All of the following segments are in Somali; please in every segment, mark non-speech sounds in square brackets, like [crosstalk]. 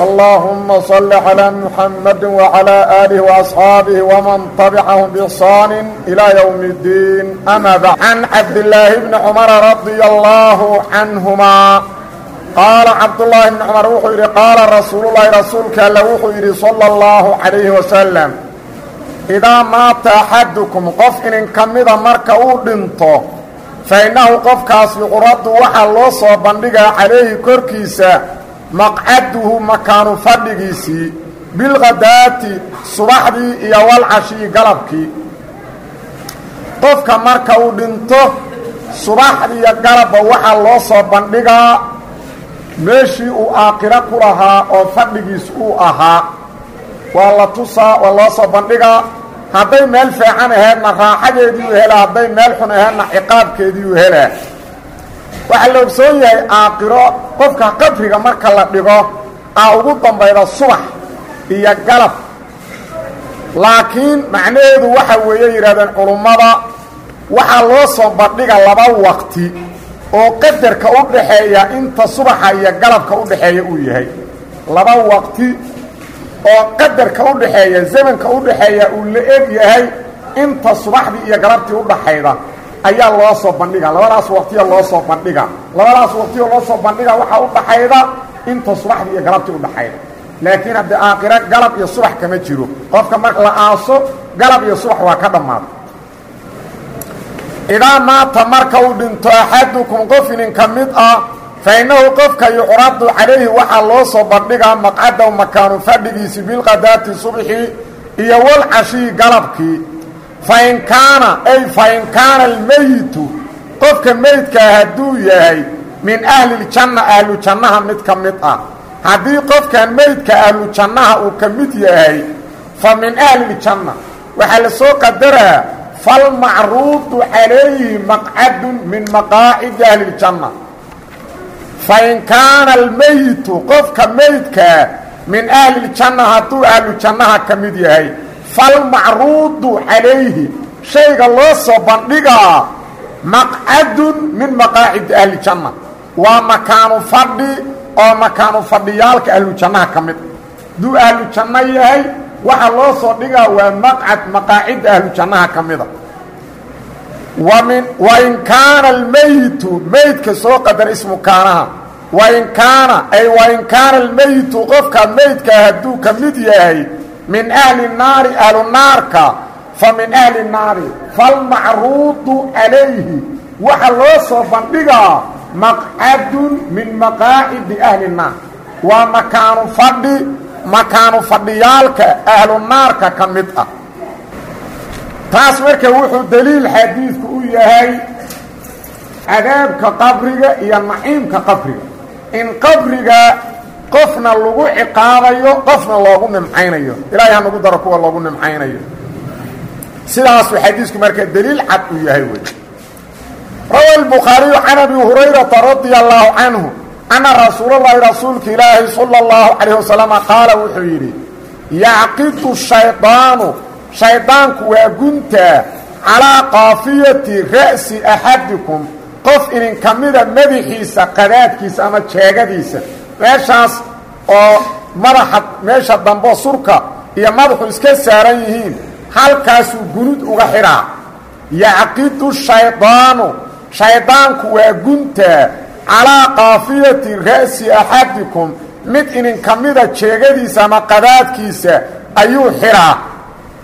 اللهم صل على محمد وعلى آله وأصحابه ومن تبعهم بإحسان إلى يوم الدين أما بعد عن عبد الله بن عمر رضي الله عنهما قال عبد الله بن عمر وxuu yidhi qaala rasuul الlahi rasuulka alle wuxuu yidhi salى الlahu عalayhi wasalam idaa maata axadukum qof inin ka mida marka uu dhinto fa innahu qofkaas yuqradu waxaa loo soo bandhigaa calayhi korkiisa maqcaduhu makaanu fadhigiisii bilkhadaati subaxdii iyo walcashii galabkii. Qofka marka uu dhinto subaxdii iyo galabba waxaa loo soo bandhigaa meeshii uu aakhiro ku lahaa oo fadhigiis uu ahaa. Waa la tusaa waa loo soo bandhigaa hadday meel fiican aheedna raaxadeedii u helaa hadday meel xun aheedna ciqaabkeedii u helaa. Waxaa la ogsoon yahay aakhiro qofka qabriga marka la dhigo aa ugu dambayda subax iyo galab. Laakiin macnaheedu waxa weeye yidhahdeen culummada waxaa loo soo bandhiga laba waqti oo qadarka u dhaxeeya inta subaxa iyo galabka u dhaxeeya uu yahay. Laba waqti oo qadarka u dhaxeeya zamanka u dhaxeeya uu la eg yahay inta subaxdii iyo galabtii u dhaxayda ayaa loo soo bandhiga. Labadaas waqtiya loo soo bandhiga labadaas waqtiyo loo soo bandhiga waxaa u dhaxayda inta subaxdii iyo galabtii u dhaxayda. Laakiin haddii aakhiro galab iyo subax kama jiro. Qofka marka la aaso galab iyo subax waa ka dhammaada idaa maata marka uu dhinto axadukum qof inin ka mid ah fa innahu qofka yucradu calayhi waxaa loo soo bandhigaa maqcadow makaanu fadhigiisi bilqadaati subxi iyo walcashii galabkii. Fain kaana ay fain kaana almeyitu qofka meydkaa hadduu yahay min ahliljanna ahlu jannaha mid ka mid ah. Haddii qofkan meydka ahlu jannaha uu ka mid yahay fa min ahliljanna waxaa la soo qadaraa falmacruudu calayhi maqcadun min maqaacidi ahliljanna fain kaana almeyitu qofka meydkaa min ahliljanna hadduu ahlu jannaha ka mid yahay falmacruudu calayhi shayga loo soo bandhigaa maqcadun min maqaacidi ahlijanna waa makaanu fadhi oo makaanu fadhiyaalka ahlujannaha ka mid. Hadduu ahlu janno yahay waxaa loo soo dhigaa waa maqcad maqaacidda ahlujannaha ka mida. Wain kaana almeyitu meydka soo qadar ismu kaanaha. Wain kaana ay wain kaana almeyitu qofka meydkaa hadduu ka mid yahay min ahli naari ahlu naarka fa min ahli naari falmacruudu calayhi waxaa loo soo bandhigaa maqcadun min maqaacidi ahli naar waa makaanu fadhi makaanu fadhiyaalka ahlu naarka ka mid ah taas marka wuxuu daliil xadiidku u yahay cadaabka qabriga iyo naciimka qabriga in qabriga qofna lagu ciqaabayo qofna loogu nimcaynayo ilaahay ha nagu kuwa loogu nimcaynayo sidaasuu xadiisku marka daliil cad uu yahay wey rawa الbukhaariyu can abi hurayrata radia allahu canhu ana rasuulalahi rasuulka ilaahi salى اllahu calayh wasalama qaala wuxuu yidhi yacqidu shaydaanu shaydaanku waa guntaa calaa qaafiyati ra'si axadikum qof inin ka mida madaxiisa qadaadkiisa ama jeegadiisa meeshaas oo madaxa meesha dambo surka iyo madaxu iska saaran yihiin halkaasuu gunud uga xidhaa yacqidu shaydaanu shaydaanku waa guntaa calaa qaafiyati ra'si axadikum mid inin ka mida jeegadiisa ama qadaadkiisa ayuu xidhaa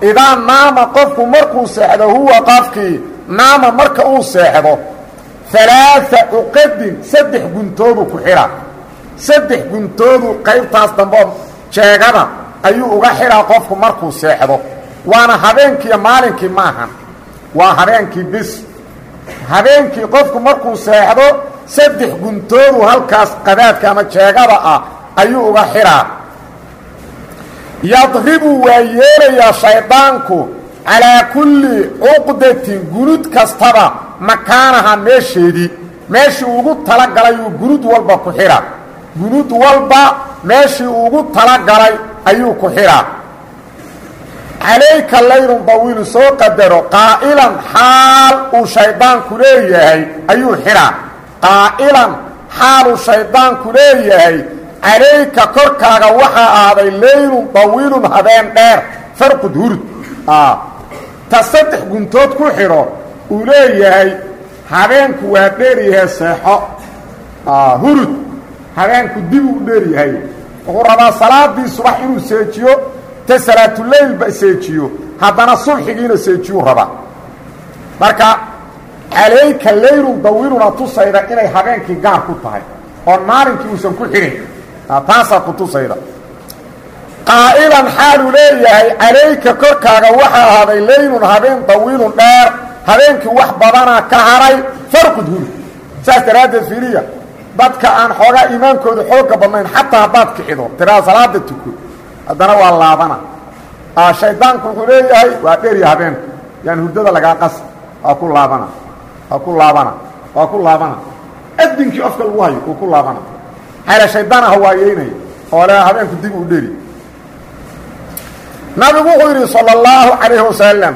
idaa naama qofku markuu seexdo huwa qofkii naama marka uu seexdo alaaa cuqadin saddex guntoodu ku xidhaa saddex guntoodu qaybtaas dambe jeegada ayuu uga xidhaa qofku markuu seexdo waana habeenkiiyo maalinkii maahan waa habeenkii bis. Habeenkii qofku markuu seexdo saddex guntoodu halkaas qadaadka ama jeegada ah ayuu uga xidhaa yadribu waa yeelayaa shaydaanku calaa kulli cuqdatin gunud kastaba makaanaha meesheedii meeshii ugu talagalay uu gunud walba ku xidhaa gunud walba meeshii ugu talagalay ayuu ku xidhaa calayka laylun dawiilu soo qadaro qaa'ilan xaal uu shayddaanku leeyahay ayuu xidhaa qaa'ilan xaaluu shayddaanku leeyahay calayka korkaaga waxaa ahaaday laylun dawiilun habeen dheer farqud hurud ta saddex guntood ku xidho uu leeyahay habeenku waa dheeryahay seexo. Hurud. Habeenku dib uu dheeryahay wuxuu rabaa salaadii subax inuu seejiyo ta salaatuleylba seejiyo haddana subxigiina seejiyuu rabaa marka calayka laylun dawiiluna tusayda inay habeenkii gaar ku tahay oo maalinkii uusan ku xidhin. Taasaa ku tusayda. Qaa'ilan xaaluu leeyahay calayka korkaaga waxaa ahaaday laylun habeen dawiilun dheer habeenkii wax badanaa ka haray farqud huri saas daraaddeed fiiriya dadka aan xoogaa iimaankooda xoogga badnayn xataa haddaad kicido tiraa salaada tuko haddana waa laabana. Shaydaanku wuxuu leeyahay waa dheerya habeenku yaan hurdada lagaa qasa waa ku laabana. Waa ku laabana. Waa ku laabana. Adinkii ofka lagu hayo uu ku laabana. Xayla shaydaana hawaayeynaya oo le habeenku dib uu dheri. Nabigu wuxuu yidhi salى اllahu calayhi wasalam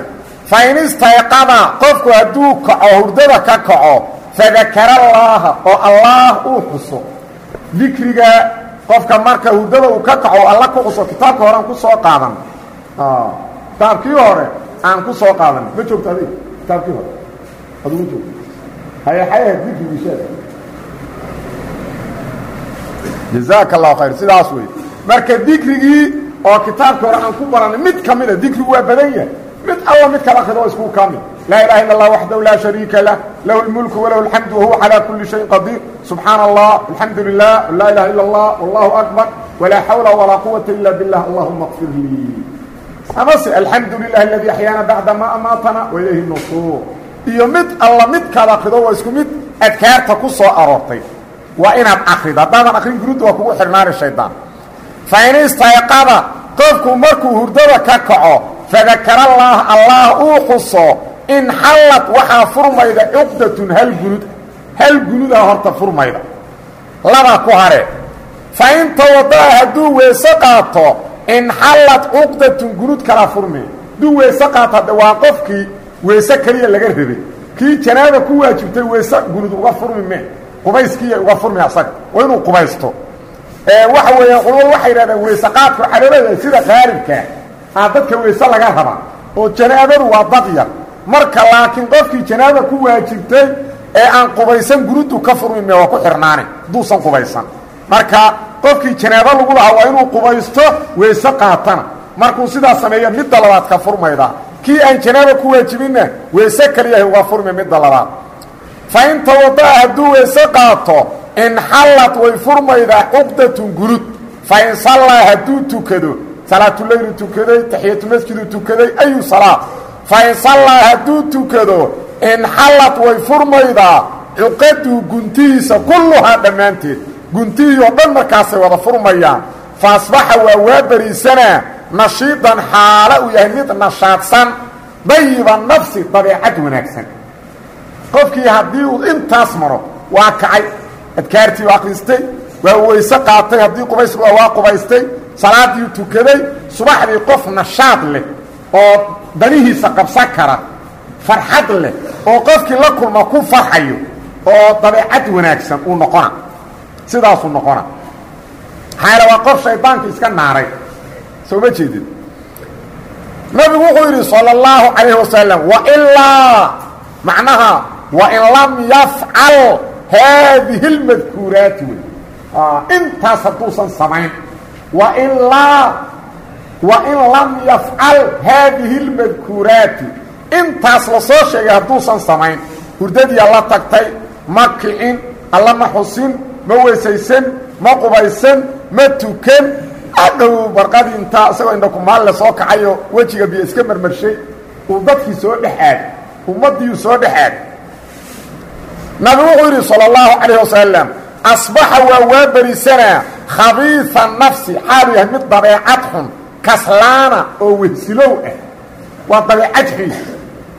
fain istayqada qofku hadduu kaco hurdada ka kaco fadakara allaaha oo allaah uu xuso. Dikriga qofka marka hurdada uu ka kaco alla ku xuso kitaabka hore aan ku soo qaadan. Kitaabkii hore aan ku soo qaadan. Ma joogto adig kitaabkii hore. Adugu joogto. Hayaxayaha dikrigiisheeda jazaaka allahu khayr sidaas wey marka dikrigii oo kitaabka hore aan ku baranay mid ka mida dikrigu waa badan yahay. Mid alla mid kala akrido isku ka mid laa ilaha illa allah waxdahu laa shariika lah lahu اlmulku walahu اlxamdu wahuwa calaa kuli shayin qadiir subxaana allah alxamdu lilah laa ilaha illa allah wallahu akbar walaa xawla walaa quwata ila billah allahuma kfir lii amase alxamdu lilah aladi axyaana bacda ma amaatana wailayhi nusuur iyo mid alla mid kala akrido waa isku mid adkaarta ku soo aroortay waa inaad akrido haddaadan akrin gurudda waa kugu xidhnaani shaydaan fain istayqada qofku markuu hurdada ka kaco fadakara allaah allah uu xuso in xallad waxaa furmayda cuqdatun hal gunud hal gunudaa horta furmayda. Laba ku hare fa in tawada'a hadduu weese qaato in xallad cuqdatun gunud kala furmay hadduu weese qaato hadde waa qofkii weese keliya laga rabay. Kii janaaba ku waajibtay weese gunud uga furmi me qubayskiiya uga furmi asaga waa qubaysto. Waxa weeyaan culumadu waxay yidhahdeen weese qaadku xalooleedahay sida qaalibkaa aa dadka weese laga rabaa oo janaabadu waa dad yar marka laakiin qofkii janaaba ku waajibtay ee aan qubaysan gurudu ka furmi me waa ku xirnaane hadduusan qubaysan. Marka qofkii janaabo lagu lahaa waa inuu qubaysto weese qaatana. Markuu sidaas sameeya midda labaad ka furmayda. Kii aan janaaba ku waajibinna weese kaliyahay uga furmi midda labaad. Fa in tawada'a hadduu weese qaato inxallad way furmaydaa cuqdatun gurud. Fa in sallaa hadduu tukado salaatuleylu tukaday taxiyatumasjidu tukaday ayu salaad fa in sallaa hadduu tukado inxallad way furmaydaa cuqaduu guntihiisa kulluhaa dhammaanteed. Guntihii oo dhan markaasay wada furmayaan. Fa asbaxa waa waa beriisanaa nashiidan xaalo uu yahay mid nashaadsan dayiba nafsi dabeecad wanaagsan. Qofkii haddii uu intaas maro waa kacay. Adkaartii u akhristay waa weyse qaatay haddii qubays waa qubaystay salaadii tukaday subaxdii qof nashaad leh oo danihiisa qabsan kara farxad leh oo qofkii la kulma ku farxayo oo dabeecad wanaagsan uu noqona sidaasuu noqona maxaa waa qof shaydaanka iska naaray soo ma jeedid nabigu wuxuu yidhi salى اllahu calayh wasalam wailaa macnaha wain lam yafcal haadihi اlmadkuuraati wey intaas hadduusan samayn wailaa wain lam yafcal haadihi اlmadkuuraati intaas la soo sheegay hadduusan samayn hurdadiia la tagtay ma kicin alla ma xusin ma weysaysan ma qubaysan ma tukan adhow barqadii intaa isagoo indhakumaalle soo kacayo wejiga biyo iska marmarshay uu dadkii soo dhex aaday ummaddiiuu soo dhex aaday nabigu wuxuu yidhi salى اllahu calayh wasalam asbaxa waa waa berisanaa khabiiثa nafsi xaalu yahay mid dabeecad xun kaslaana oo wehsilow ah waa dabeecad xun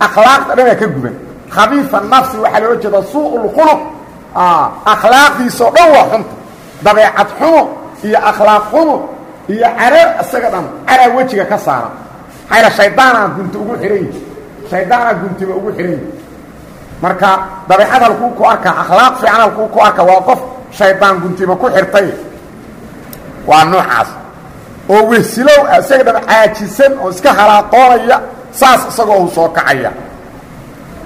akhlaaqda dhanaa ka guban. Khabiifa nafsi waxaa loola jeeda suu'ulkhuluq akhlaaqdiisao dhan waa xunta. Dabeecad xumo iyo akhlaaq xumo iyo carar isaga dhan caraa wejiga ka saaran. Maxayla shaydaanaa gunti ugu xihan yihi shaydaanaa guntiba ugu xihan yihi marka dabeecad halkuu ku arkaa akhlaaq fiican halkuu ku arka waa qof shaydaan guntiba ku xirtay. Waa noocaas oo wehsilow ah isaga dhan caajisan oo iska halaaqoonaya saas isagoo uu soo kacaya.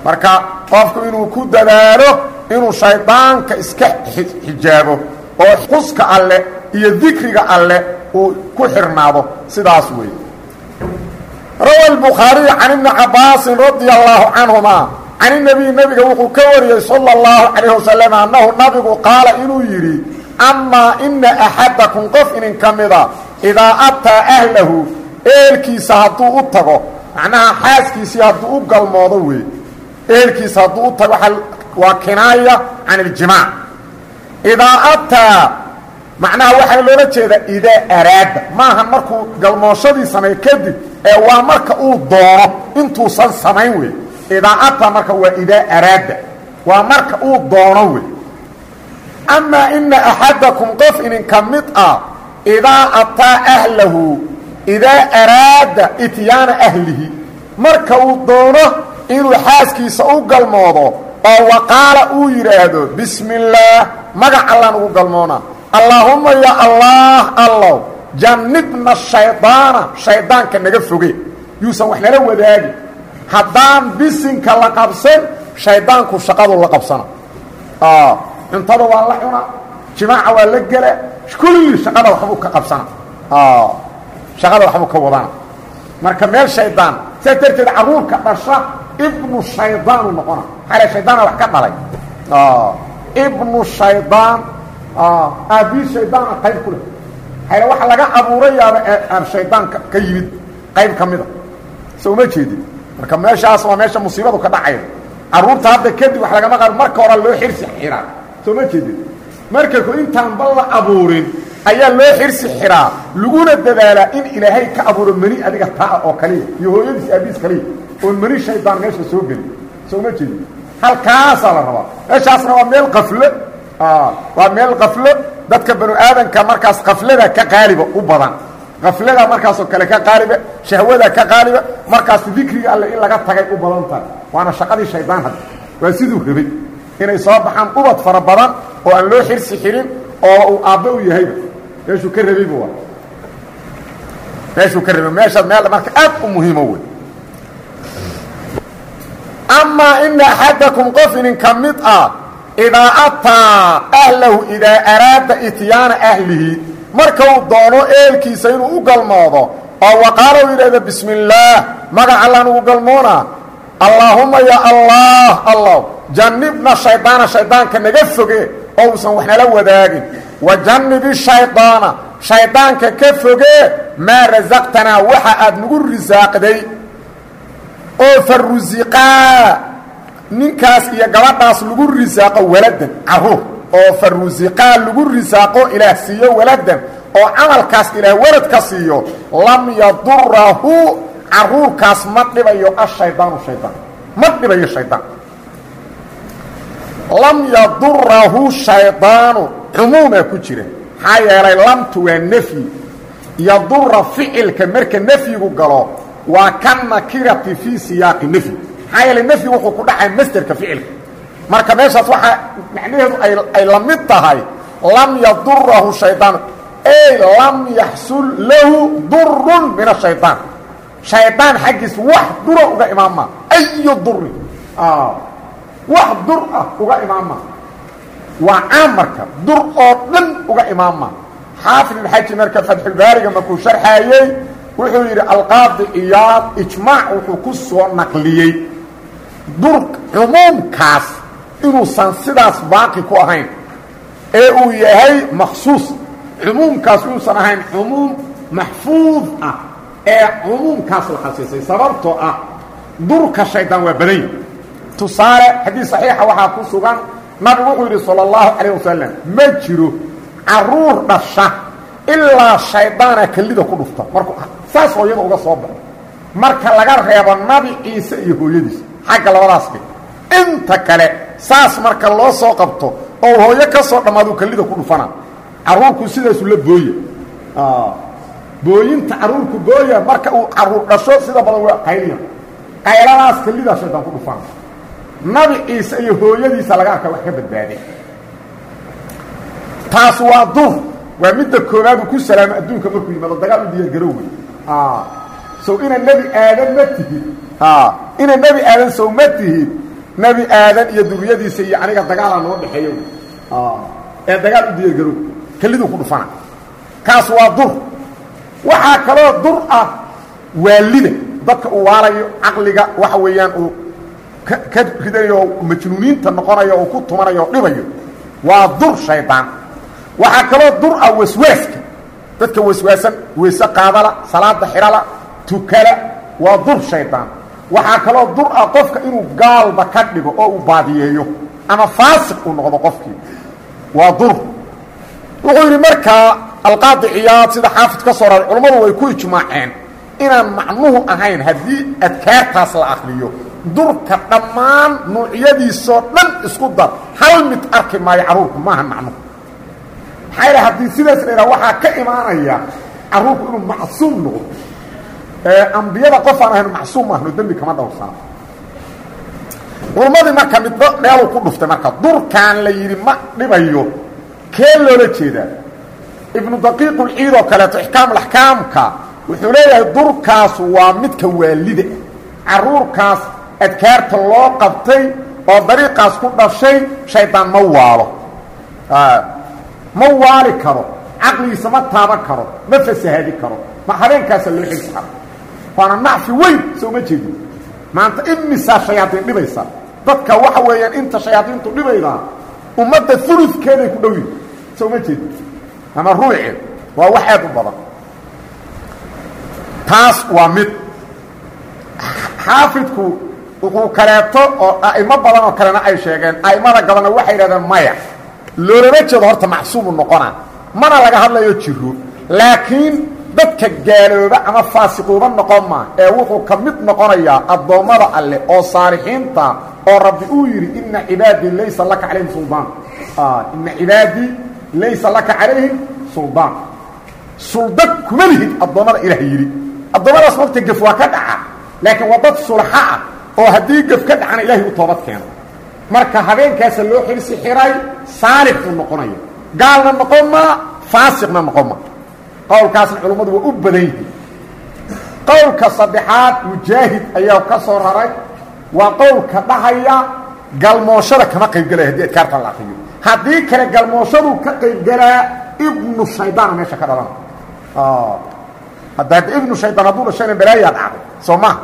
Marka qofku inuu ku dadaalo inuu shaydaanka iska xijaabo oo xuska alle iyo dikriga alle uu ku xirnaado sidaas weeye. Rawa albukhaariyu can ibni cabbaasin radia allaahu canhuma can inabiy nebiga wuxuu ka wariyey sala allahu calayh wasalam annahu nabigu qaala inuu yidhi amaa ina axadakum qof inin ka mida idaa ataa ahlahu eelkiisa hadduu u tago macnaha xaaskiisii hadduu u galmoodo wey eelkiisa hadduu u tago waa kinaaya can iljimaac idaa ataa macnaha waxaa loola jeedaa idaa araada maahan markuu galmooshadii sameey kadib ee waa marka uu doono intuusan samayn wey idaa ataa marka waa idaa araada waa marka uu doono wey amaa ina axadakum qof idinka mid ah idaa ataa ahlahu idaa araada ityaana ahlihi marka uu doono inuu xaaskiisa u galmoodo oo waqaala uu yidhaahdo bismi illaah magac allaan ugu galmoona allaahumma ya allaah allow jannibna shaydaana shaydaanka naga foge yuusan wax nala wadaagin haddaan bisinka la qabsan shaydaanku shaqadu la qabsana cuntada waa la cuna jimaaca waa la gela kulli shaqada waxbuu ka qabsana. Shaqada waxbuu ka wadana. Marka meel shaydaan sidaas darteed carruurka dhasha ibnu shaydaanu noqona. Maxaa shaydaana wax ka dhalay. Ibnu shaydaan aabii shaydaana qayb ku leh. Maxaa waxa laga abuurayaaba aan shaydaanka ka yimid qayb ka mida so uma jeedin. Marka meeshaas waa meesha musiibadu ka dhacaya carruurta hadda kadib wax lagama qaado marka hore loo xirsi xiraa soo ma jeedin marka ku intaan ba la abuurin ayaa loo xirsi xiraa laguna dadaalaa in ilaahay ka abuuro meni adiga taa oo kaliya. Iyo hooyadiis aabiis kaliya. Oon meni shaydaan meesha soo geli soo ma jeedin halkaasaa la rabaa. Meeshaasna waa meel qaflo. Waa meel qaflo. Dadka banu aadanka markaas qaflada ka qaaliba u badan. Qaflada markaasoo kale ka qaaliba shahwada ka qaaliba markaas dikriga alle in laga tagay u badan tahay. Waana shaqadii shaydaan hadda waa siduu rabay. Inay soo baxaan ubad fara badan oo aan loo xirsi xirin oo uu aabba u yahayba meeshuu ka rabayba waa. Meeshuu ka rabay. Meeshaas meel marka aad u muhiimo wey amaa ina axadakum qof idinka mid ah idaa ataa ahlahu idaa araada ityaana ahlihi marka uu doono eelkiisa inuu u galmoodo oo waqaala u yidhahdo bismi illaah magac allaan ugu galmoona. Allaahumma ya allah allah jannibna shaydaana shaydaanka naga foge oo uusan wax nala wadaagin. Wa jannibi shaydaana shaydaanka ka foge maa rasaqtanaa waxa aad nagu risaaqday. Oo fa rusiqaa ninkaas iyo gabadhaas lagu risaaqo waladan carruur oo fa rusiqaa lagu risaaqo ilaah siiyo waladan. Oo camalkaas ilaah walad ka siiyo lam yadurahu carruurkaas ma dhibayo ashaydaanu shaydaan ma dhibayo shaydaan lam yadurahu shaydaanu cumuumaa ku jira. Maxaa yeelay lamtu waa nefyi yadura ficilka marka nefyigu galo waa ka nakirati fii siyaaqi nefyi maxaa yeelay nefyi wuxuu ku dhacay masderka ficilka. Marka meeshaas waxaa macnaheedu ay la mid tahay lam yadurahu shaydaanu ey lam yaxsul lahu durun min ashayطaan shaydaan xaggiis wax dura uga imaanma ayu durin wax dur ah uga imaanma waa caam marka dur oo dhan uga imaanma xaafid ibxaji marka fatxulbaariga markuu sharxaayey wuxuu yidhi alqaadi iyaad ijmaac wuxuu ku soo naqliyey. Dur cumuumkaas inuusan sidaas baaqi ku ahayn ee uu yahay maksuus cumuumkaas inuusan ahayn cumuum maxfuud ah ee cumuumkaas la khasiisay sababtoo ah durka shaydaan waa badan yahi tusaale xadiis saxiixa waxaa ku sugan nabigu wuxuu yidhi sala allahu calayh wasalam ma jiro carruur dhasha ilaa shaydaana kelida ku dhufta. Markuu saas hooyada uga soo baxo marka laga reebo nabi ciise iyo hooyadiis xagga labadaas dhig inta kale saas marka loo soo qabto oo hooyo ka soo dhammaadu kalida ku dhufana carruurku sidaasu la booya booyinta carruurku booya marka uu carruur dhasho sida badan waa qayliya qayladaas kelidaa shaydaan ku dhufana nabi ciise iyo hooyadiisa laga arka wax ka badbaaday taas waa dur waa midda koowaadu ku salaamo adduunka markuu yimaado dagaal u diyaargarow wey sow ina nebi aadan ma tihid. Ina nebi aadan sow ma tihid nebi aadan iyo duriyadiisa iyo aniga dagaalaa noo dhexeeyo. Ee dagaal u diyaargarow keliduu ku dhufana kaas waa dur waxaa kaloo dur ah waalida. Dadka uu waalayo caqliga waxa weeyaan ka ridanayo oo majnuuniinta noqonayo oo ku tumanayo oo dhibayo waa dur shaydaan waxaa kaloo dur ah waswaaska. Dadka waswaasan weyse qaadala salaada xidhala tukala waa dur shaydaan waxaa kaloo dur ah qofka inuu gaalba ka dhigo oo uu baadiyeeyo ama faasiq uu noqdo qofkii. Waa dur. Wuxuu yidhi markaa alqaadi ciyaad sida xaafid ka soo raray culammadu way ku ijmaaceen inaan macnuhu ahayn haddii adkaartaas la akriyo durka dhammaan nuucyadiisoo dhan isku dar. Hal mid arki maayo carruurku maaha macnuhu maxaa yidha haddii sidaas la yidhaha waxaa ka imaanaya carruurku inuu macsuum noqdo. Ambiyada qof aan ahayn macsuum ahno dembi kama dhowrsana culummadii marka midba meeluu ku dhuftay marka durkaan la yidhi ma dhibayo. Kee loola jeedaa? Ibnu daqiiqulciid oo kaleeto ixkaamulaxkaamka wuxuu leeyahay durkaas waa midka waalida. Carruurkaas adkaarta loo qabtay oo dariiqaas ku dhashay shaydaan ma waalo. Ma waali karo caqligiisa ma taaban karo ma fasahaadi karo ma habeenkaasa loo xilsi karo. Waana nacfi weyn soo ma jeedin. Maanta imisaa shayaadiin dhibaysa. Dadka waxa weeyaan inta shayaadiintu dhibaydaa ummadda uludkeeday ku dhow yihiin soo ma jeedin. Ama ruuceed waa wax aad u badan. Taas waa mid. Xaafidku wuxuu kaleeto oo a'imo badan oo kalena ay sheegeen. A'imada gabana waxay yidhahdeen maya. Loolama jeedo horta macsuumu noqona mana laga hadlayo jiro laakiin dadka gaalooba ama faasiquuba noqon maa ee wuxuu ka mid noqonayaa addoommada alleh oo saalixiinta oo rabbi uu yidhi ina cibaadii laysa laka calayhim suldaan ina cibaadii laysa laka calayhim suldaan suldad kuma lihid addoommada ilaah yidhi. Addoommadaas waqti gef waa ka dhaca. Laakiin waa dad sulxa ah oo haddii gef ka dhacana ilaahay u toobad keeno. Marka habeenkaasa loo xilsi xiray saalix uu noqonaya gaalna noqon maa faasiqna noqon maa qowlkaasna culummadu waa u badan yihiin. Qowlka saddexaad mujaahid ayaa ka soo raray. Waa qowlka dhahaya galmooshada kama qaybgelaya haddii adkaarta la akriyo haddii kale galmooshaduu ka qaybgelaa ibnu shaydaana meesha ka dhalana hadda ibnu shaydaan hadduu dhashayna balaayaa dhacday soo maha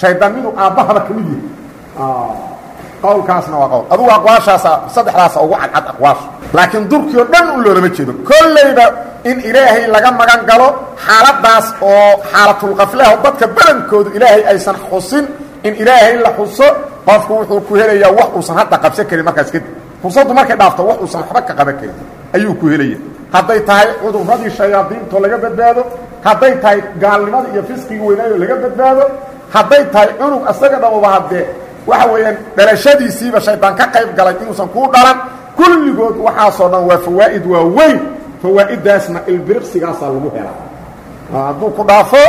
shaydaan miduu aabbahaba ka yahay. Qowlkaasna waa qowl. Adugu aqwaashaasa saddexdaasa ugu cadcad aqwaasha laakiin durkii oo dhan un loolama jeedo. Kollayba in ilaahay laga magan galo xaaladaas oo xaalatulkafleho dadka badankoodu ilaahay aysan xusin in ilaahay la xuso qofku wuxuu ku helayaa wax uusan hadda qabsan karin markaas kadib. Fursaddu markay dhaafto wax uusan waxba ka qaban karin. Ayuu ku helaya. Hadday tahay cuduradii shayaadiintoo laga badbaado hadday tahay gaalnimadii iyo fisqigii weynaayoo laga badbaado hadday tahay cunug asaga dhamuba haddee waxa weeyaan dhalashadiisiiba shaydaan ka qayb galay inuusan kuu dhalan. Kulligood waxaasoo dhan waa fawaa'id waa weyn fawaa'idaasna ilbiriqsigaasaa lagu helaa. Hadduu ku dhaafo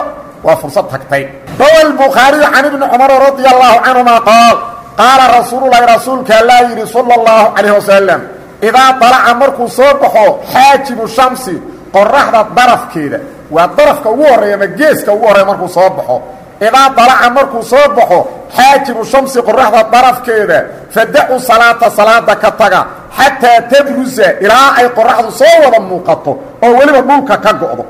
waa fursad tagtay. Rawa albukhaariyu can ibni cumar radia allahu canhuma qaal qaala rasuululahi rasuulka allaa yidhi sala allahu calayh wasalam idaa soo baxo xaajibu shamsi qoraxda darafkeeda waa darafka ugu horreeya geeska ugu horreeya markuu soo baxo idaa dalaca markuu soo baxo xaajibu shamsi qoraxda darafkeeda fadacu salaata salaada ka taga xataa tabrusa ilaa ay qoraxdu soo wada muuqato oo weliba dhulka ka go'do.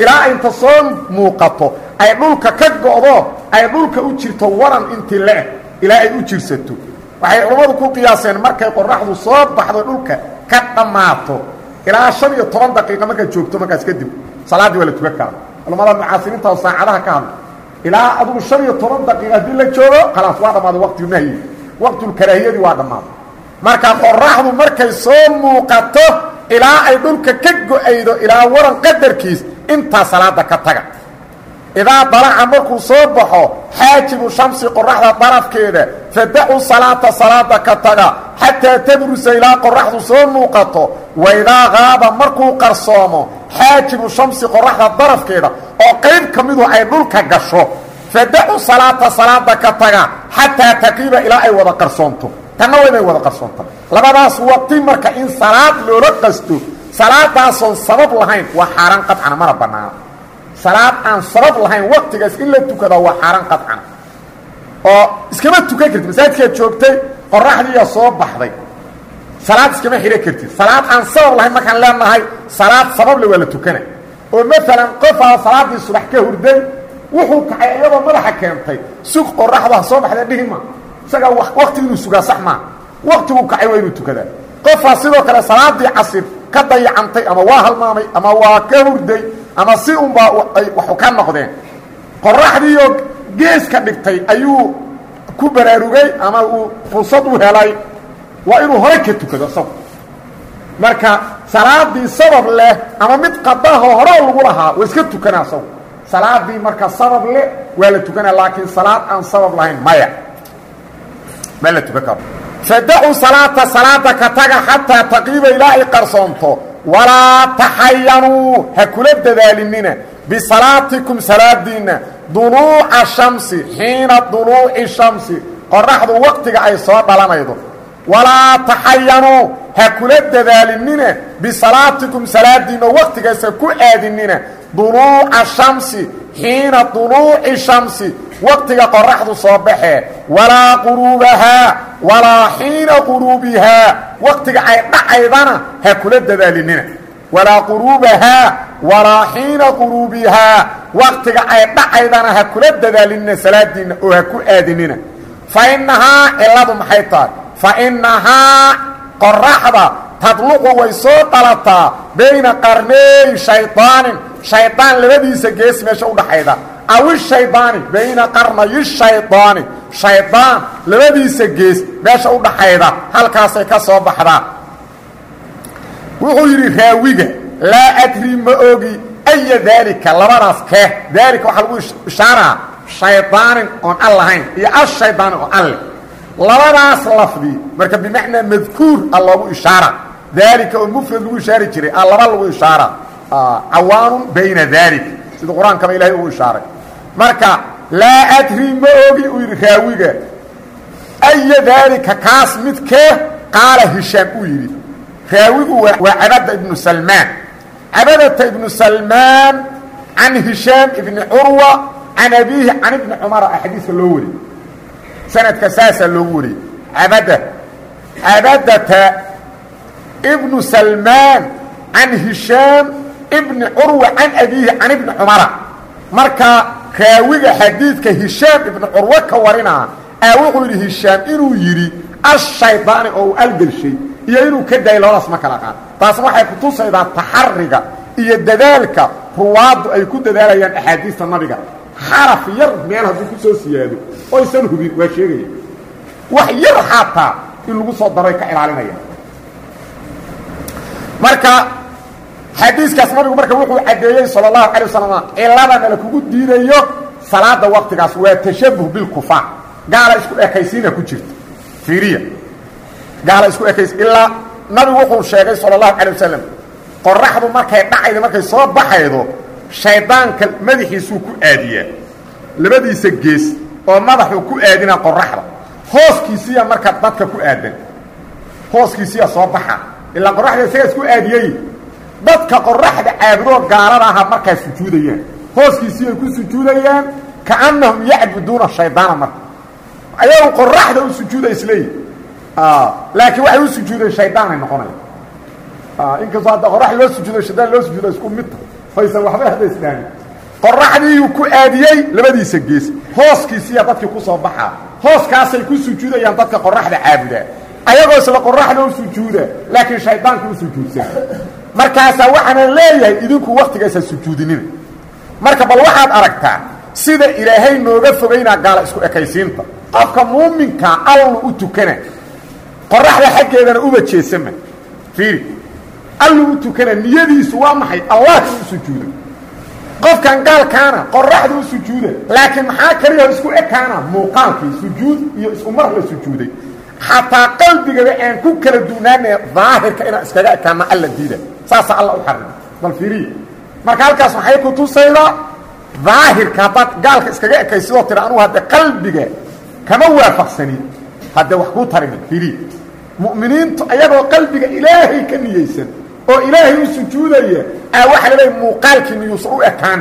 Ilaa inta soo muuqato ay dhulka ka go'do ay dhulka u jirto waran intii leeh ilaa ay u jirsato. Waxay culammadu ku qiyaaseen markay qoraxdu soo baxdo dhulka ka dhammaato ilaa shan iyo toban daqiiqa markaad joogto markaas kadib salaaddii waa la tukan karaa. Mucaasiriinta oo saacadaha ka hadla ilaa adugu shan iyo toban daqiiqa haddii la joogo khalaas waa dhammaaday waqtigunahyi waqtulkaraahiyadii waa dhammaaday marka qoraxdu markay soo muuqato ilaa ay dhulka ka go'aydo ilaa waran qadarkiis intaa salaada ka taga. Idaa dalaca markuu soo baxo xaajibu shamsi qoraxda darafkeeda fadacu salaata salaada ka taga. Xataa tabrusa ilaa qoraxdu soo muuqato waidaa qaaba markuu qarsoomo xaajibu shamsi qoraxda darafkeeda oo qayb ka midu ay dhulka gasho. Fadacu salaata salaada ka taga xataa taqiiba ilaa ay wada qarsoonto. Tanna waa inay wada qarsoonta. Labadaas waqti marka in salaad loola qasto salaadaasoon sabab lahayn waa xaaraan qadcana mana bannaana salaad aan sabab lahayn waqtigaas in la tukada waa xaaraan qadcana oo iskama tukan kartid masaajidkaad joogtay qoraxdiiya soo baxday salaad iskama xidhan kartid. Salaad aan sabab lahayn markaan leenahay salaad sabab le waa la tukana oo maalan qofaa salaaddii subax ka hurday wuxuu kacay iyadoo madaxa keentay. Sug qoraxdu ha soo baxda dhihima isagaa waqti inuu sugaa sax maa waqtiguu kacay waa inuu tukadaa. Qofaa sidoo kale salaadii casir ka dayacantay ama waa halmaamay ama waa ka hurday ama si unbaa ay waxu ka noqdeen. Qoraxdiioo gees ka dhigtay ayuu ku baraarugay ama uu fursad u helay waa inuu hore ka tukado isagu. Marka salaadii sabab leh ama mid qadaho hore lagu lahaa waa iska tukanaa isagu. Salaadii marka sabab leh waa la tukanaa laakiin salaad aan sabab lahayn maya. Ma la tukan karo. Fadacu salaata salaada ka taga xataa taqiiba ilaa qarsoonto. Walaa taxayanuu ha kula dadaalinina. Bisalaatikum salaadiinna duluuca shamsi xiina duluuci shamsi. Qoraxdu waqtiga ay soo dhalanaydo walaa taxayanuu ha kula dadaalinina bisalaatikum salaadiinna waqtigaasa ku aadinina duluuca shamsi xiina duluuci shamsi waqtiga qoraxdu soo baxee walaa quruubahaa walaa xiina quruubihaa waqtiga ay dhacaydana ha kula dadaalinina walaa quruubahaa walaa xiina quruubihaa waqtiga ay dhacaydana ha kula dadaalinina salaadiinna oo ha ku aadinina fa innahaa maxay tahay fa innahaa qoraxda tadluqu way soo dhalataa bayna qarneey shaydaanin shaydaan labadiisa gees meesha udhaxayda aw ishaydaani bayna qarnayi shaydaani shaydaan labadiisa gees meesha u dhaxayda halkaasay ka soo baxdaa wuxuu yidhi raawiga laa adri ma ogi aya daalika labadaas kee daalika waxaa lagu ishaaraa shaydaanin oon al lahayn iyo ashaydaani oo alle labadaas lafdi marka bimacnaa madkuur a loogu ishaara. Daalika oo mufrad lagu ishaari jiray a laba lagu ishaara. Cawaanun bayna daalik sida qur'aankaba ilahay ugu ishaaray. Marka laa adri ma ogi uu yidhi raawiga aya daalika kaas midkee qaala hishaam uu yidhi raawigu waa cabada ibnu salmaan. Cabadata ibnu salmaan can hishaam ibni curwa can abiihi can ibni cumara a xadiiska loo wariyey sanadka saasaa loogu wariyey cabada cabadata ibnu salmaan can hishaam ibni curwa can abiihi can ibni cumara. Marka raawiga xadiidka hishaam ibnu curwo ka warinaa aa wuxuu yidhi hishaam inuu yidhi ashaydaani oo uu algelshay iyo inuu ka daayay labadaas ma kala qaad. Taas waxay kutusaydaa taxariga iyo dadaalka ruwaaddu ay ku dadaalayaan axaadiista nabiga xaraf yar meel hadduu ku soo siyaado oysan hubin waa sheegaya wax yar xataa in lagu soo daray ka ilaalinaya. Marka xadiiskaas nabigu marka wuxuu caddeeyey sala allahu calay wasalam ciladana la kugu diidayo salaada waqtigaas waa tashabuh bilkufaar gaala isku ekaysiina ku jirta. Fiiriya. Gaala isku ekays ilaa nabigu wuxuu sheegay sala allahu calay wasalam qoraxdu markay dhacaydo markay soo baxaydo shaydaanka madaxiisuu ku aadiyaa labadiisa gees oo madaxuu ku aadinaa qoraxda hooskiisiya marka dadka ku aadan. Hooskiisiya soo baxa. Ilaa qoraxda isagaa isku aadiyey. Dadka qoraxda caabudoo gaalada aha markaa sujuudayaan. Hooskiisii ay ku sujuudayaan kaannahum yacbuduuna shaydaana marka. Ayagu qoraxda u sujuuda isleeyihi laakiin waxay u sujuudeen shaydaanay noqonaya inkastoo hadda qorax loo sujuudo shaydaan loo sujuudo isku midta faysan waxba hadda isdhaamin ku aadiyey labadiisa gees. Hooskiisiya dadkii ku soo baxaa hooskaasay ku sujuudayaan dadka qoraxda caabudaa ayagoo isla qoraxda u sujuuda laakiin shaydaanka u sujuudsan. Markaasaa waxaana leeyahay idinku waktigaasa sujuudinina marka bal waxaad aragtaa sida ilaahay nooga fogaynaa gaala isku ekaysiinta. Qofka muuminkaa allnu u tukana. Qoraxda xaggeedana uba jeesama. Fiiri allu u tukana niyadiisu waa maxay? Allah inuu sujuudo qofkan gaalkaana qoraxda u sujuuda. Laakiin maxaa kaliya isku ekaana? Muuqaalkii sujuud iyo isku la sujuuday. Xataa qalbigaba aan ku kala duunaana daahirka inaan iskaga ekaana alla diida. Saasa alla u xarima bal fiiriya marka halkaas maxay ku tusaydaa daahirka haddaad gaalka iskaga ekay sidoo tira anugu hadde qalbiga kama waafaqsanin haddee wax kuu tarimin fiiriya mu'miniintu ayagoo qalbiga ilaahay ka niyeysan oo ilaahay u sujuudaya aa waxa la leeya muuqaalkii miyuusan u ekaan.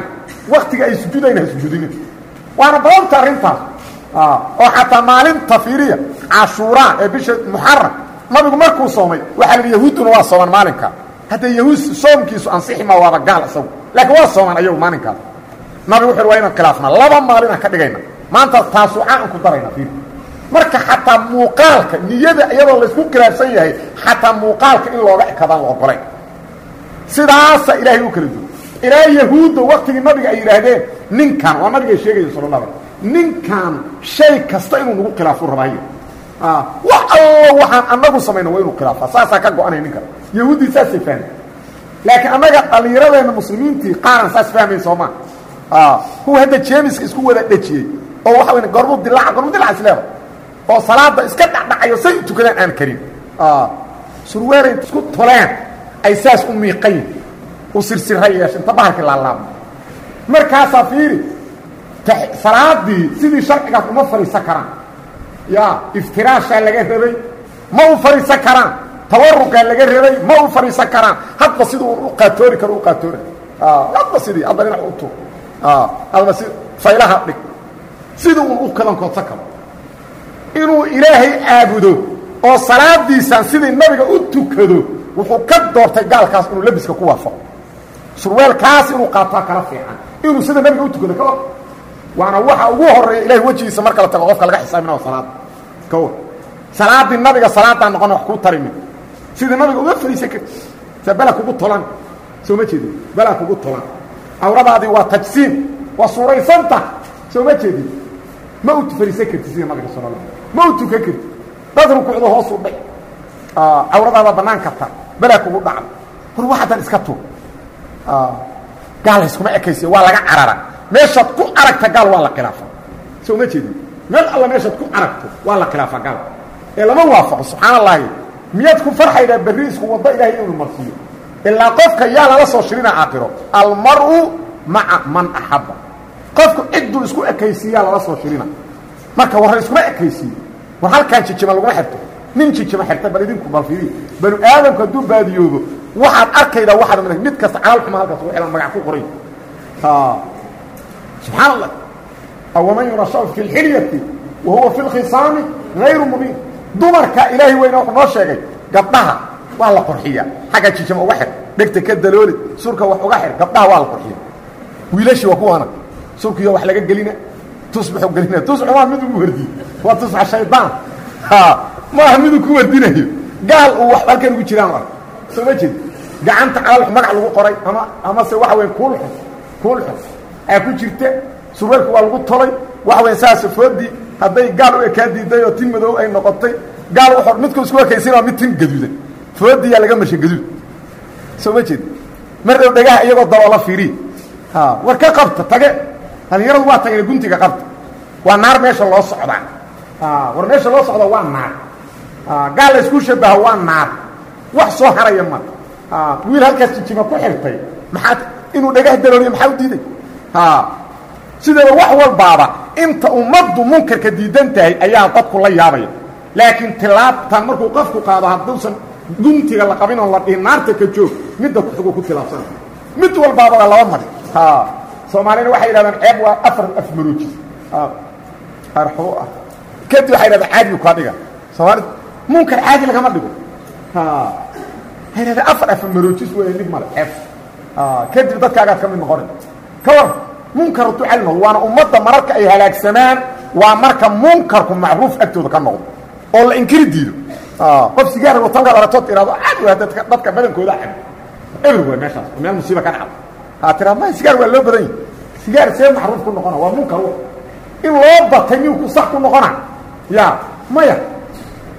Waktiga ay sujuudayna ha sujuudinin. Waana badanta arrintaas oo xataa maalinta fiiriya cashuuraa ee bisha muxaram nabigu markuu soomay waxaa la yahuudduna waa sooman maalinkaa hadda yahuud soomkiisu ansixi ma waaba gaal isagu laakiin waa sooman ayagu maalinkaas nabigu wuxu waa inaan khilaafna laba maalinaan ka dhigayna. Maanta taasuuca aan ku darayna fiiri. Marka xataa muuqaalka niyada iyadoo laysku khilaafsan yahay xataa muuqaalka in looga ekadaan la ogolayn sidaasa ilaahay u kala duway. Ilaa yahuudda waktigii nabiga ay yidhaahdeen ninkan waa nabigay sheegaya sal la ninkan shay kasta inuu nagu khilaafo rabaayo. Wax allo waxaan anagu samayno waa inuu khilaafa saasaa ka go-anay ninkan yahuuddii saasay fahmay laakiin annaga dhallinyaradeenna muslimiintii qaaran saas fahmayn soomaa kuwa hadda jeemiska isku wada dhejiyey oo waxa wey gormu dilaaca gormu dilaca isleeda oo salaada iska dhacdhacayo say tukadaan aan karin. Surweelay isku toleen ay saas u miiqayn u sirsira yeesha inta bahalkii laalaaba markaasaa fiiri salaadii sidii sharcigaas uma fadhiisan karaan. Ya iftiraashaa laga rabay ma u fadhiisan karaan. Tawarukaa laga rabay ma u fadhiisan karaan. Hadba siduu u qaatoori karo u qaatoora hadba sidii hadba dhinac u tur hadba si faylaha dhig. Sidii un u kadankoodsan karo. Inuu ilaahay caabudo oo salaadiisaan sidii nabiga u tukado wuxuu ka doortay gaalkaas inuu labiska ku waafaqo surweelkaas inuu qaataa kala fiican. Inuu sida nabiga u tukado ka waana waxa ugu horreeya ilahay wejigiisa marka la tago qofka laga xisaabinao salaada ka war salaadii nabiga salaadaa noqona wax kuu tarimi. Sidii nabiga uga fariisan karti sa bela kugu tolan. Soo ma jeedin? Bela kugu tolan. Awradaadii waa tajsiin. Waa suuraysanta soo ma jeedin? Ma u fariisan karti sida nabiga sal ma u tukan karti dad rukuucda hoosuu dhay cawradaada bannaan karta belaa kugu dhacda war waxadan iska tuur. Gaal iskuma ekaysiya waa laga carara. Meeshaad ku aragta gaal waa la khilaafa. Soo ma jeedin? Meel alla meeshaad ku aragto waa la khilaafa gaal. Ee lama waafaqo subxaan allahi miyaad ku farxaydaa berri isku waddo ilaahay inuu marsiiyo ilaa qofka yaa lala soo shirina aakhiro. Almar'u maca man axabba qofku cidduu isku ekaysiiyaa lala soo shirina. Marka warra iskuma ekaysiiyo war halkaan jijima laguma xirto nin jijima xirta bal idinku balfiiriya banu aadamku hadduu baadiyoobo waxaad arkaydaa waxaad m mid kasta calaal xuma halkaas u xihan magac ku qoray. Subxaan allah awaman yurashau fi lxilyati wa huwa fi lkhisaami hayru mubiin. Dumarka ilaahay weyna wuxuu noo sheegay gabdhaha waa la qurxiyaa. Xagga jijima uga xir dhegta ka dalooli surka wax uga xir gabdhaha waa la qurxiya wiilashii waa kuwaana surkiyo wax laga gelina tusbaxu gelina tusbax waa mid ugu wardiye waa tusbax shaydaan maaha miduu ku wardinayo. Gaal uu wax halkan ugu jiraan ark soo ma jeed gacanta calal magac lagu qoray ama amase waxa weya kuulxun kuulxun aa ku jirta surweelku waa lagu tolay. Waxa weya saas foodii hadday gaal u ekaa diiday oo tin madow ay noqotay gaal wuxuu midku isku ekaysanaa mid tin gaduudan. Foodiyaa laga mashay gaduud. Soo ma jeed mar dhow dhagaha iyagoo daloola fiiriya war ka qabta tage. Dhalinyaradu waa tageen guntiga qabta. Waa naar meesha loo socdaa. War meesha loo socda waa naar gaal la isku shabaha waa naar. Wax soo haraya ma wiil halkaas jijima ku xirtay. Maxaad inuu dhagaha dalooliyo maxaa u diiday? Sideeda wax walbaaba inta ummaddu munkarka diidan tahay ayaa dadku la yaabaya laakiin tilaabtan markuu qofku qaado hadduusan guntiga la qabin oon la dhihin naarta ka joog midda kuxugu ku tilaabsana mid walbaaba waa laba mari. Soomaalina waxay yidhahdaan ceeb waa afar afmaroojis arxuu ah kadib waxay yidhahdaan caadigu kaa dhiga soomaali munkar caadi lagama dhigo. Yidhahdaan afar afmaroojis wey dhib male ceeb kadib dadkaagaad ka mid noqonay ka war munkar hadduu cali noqdo waana ummadda mararka ay halaagsamaan waa marka munkarku macruuf agtooda ka noqdo oo la inkiri diido. Qof sigaar watankaad aragtood tirahdo caadi waa dadka dadka badankooda cab everywhere meeshaas meel musiiba ka dhacdo. Haa tiraa ma sigaar waa loo badan yahi sigaar see macruuf ku noqona waa munkar in loo batay miyuu ku sax ku noqona. Ya maya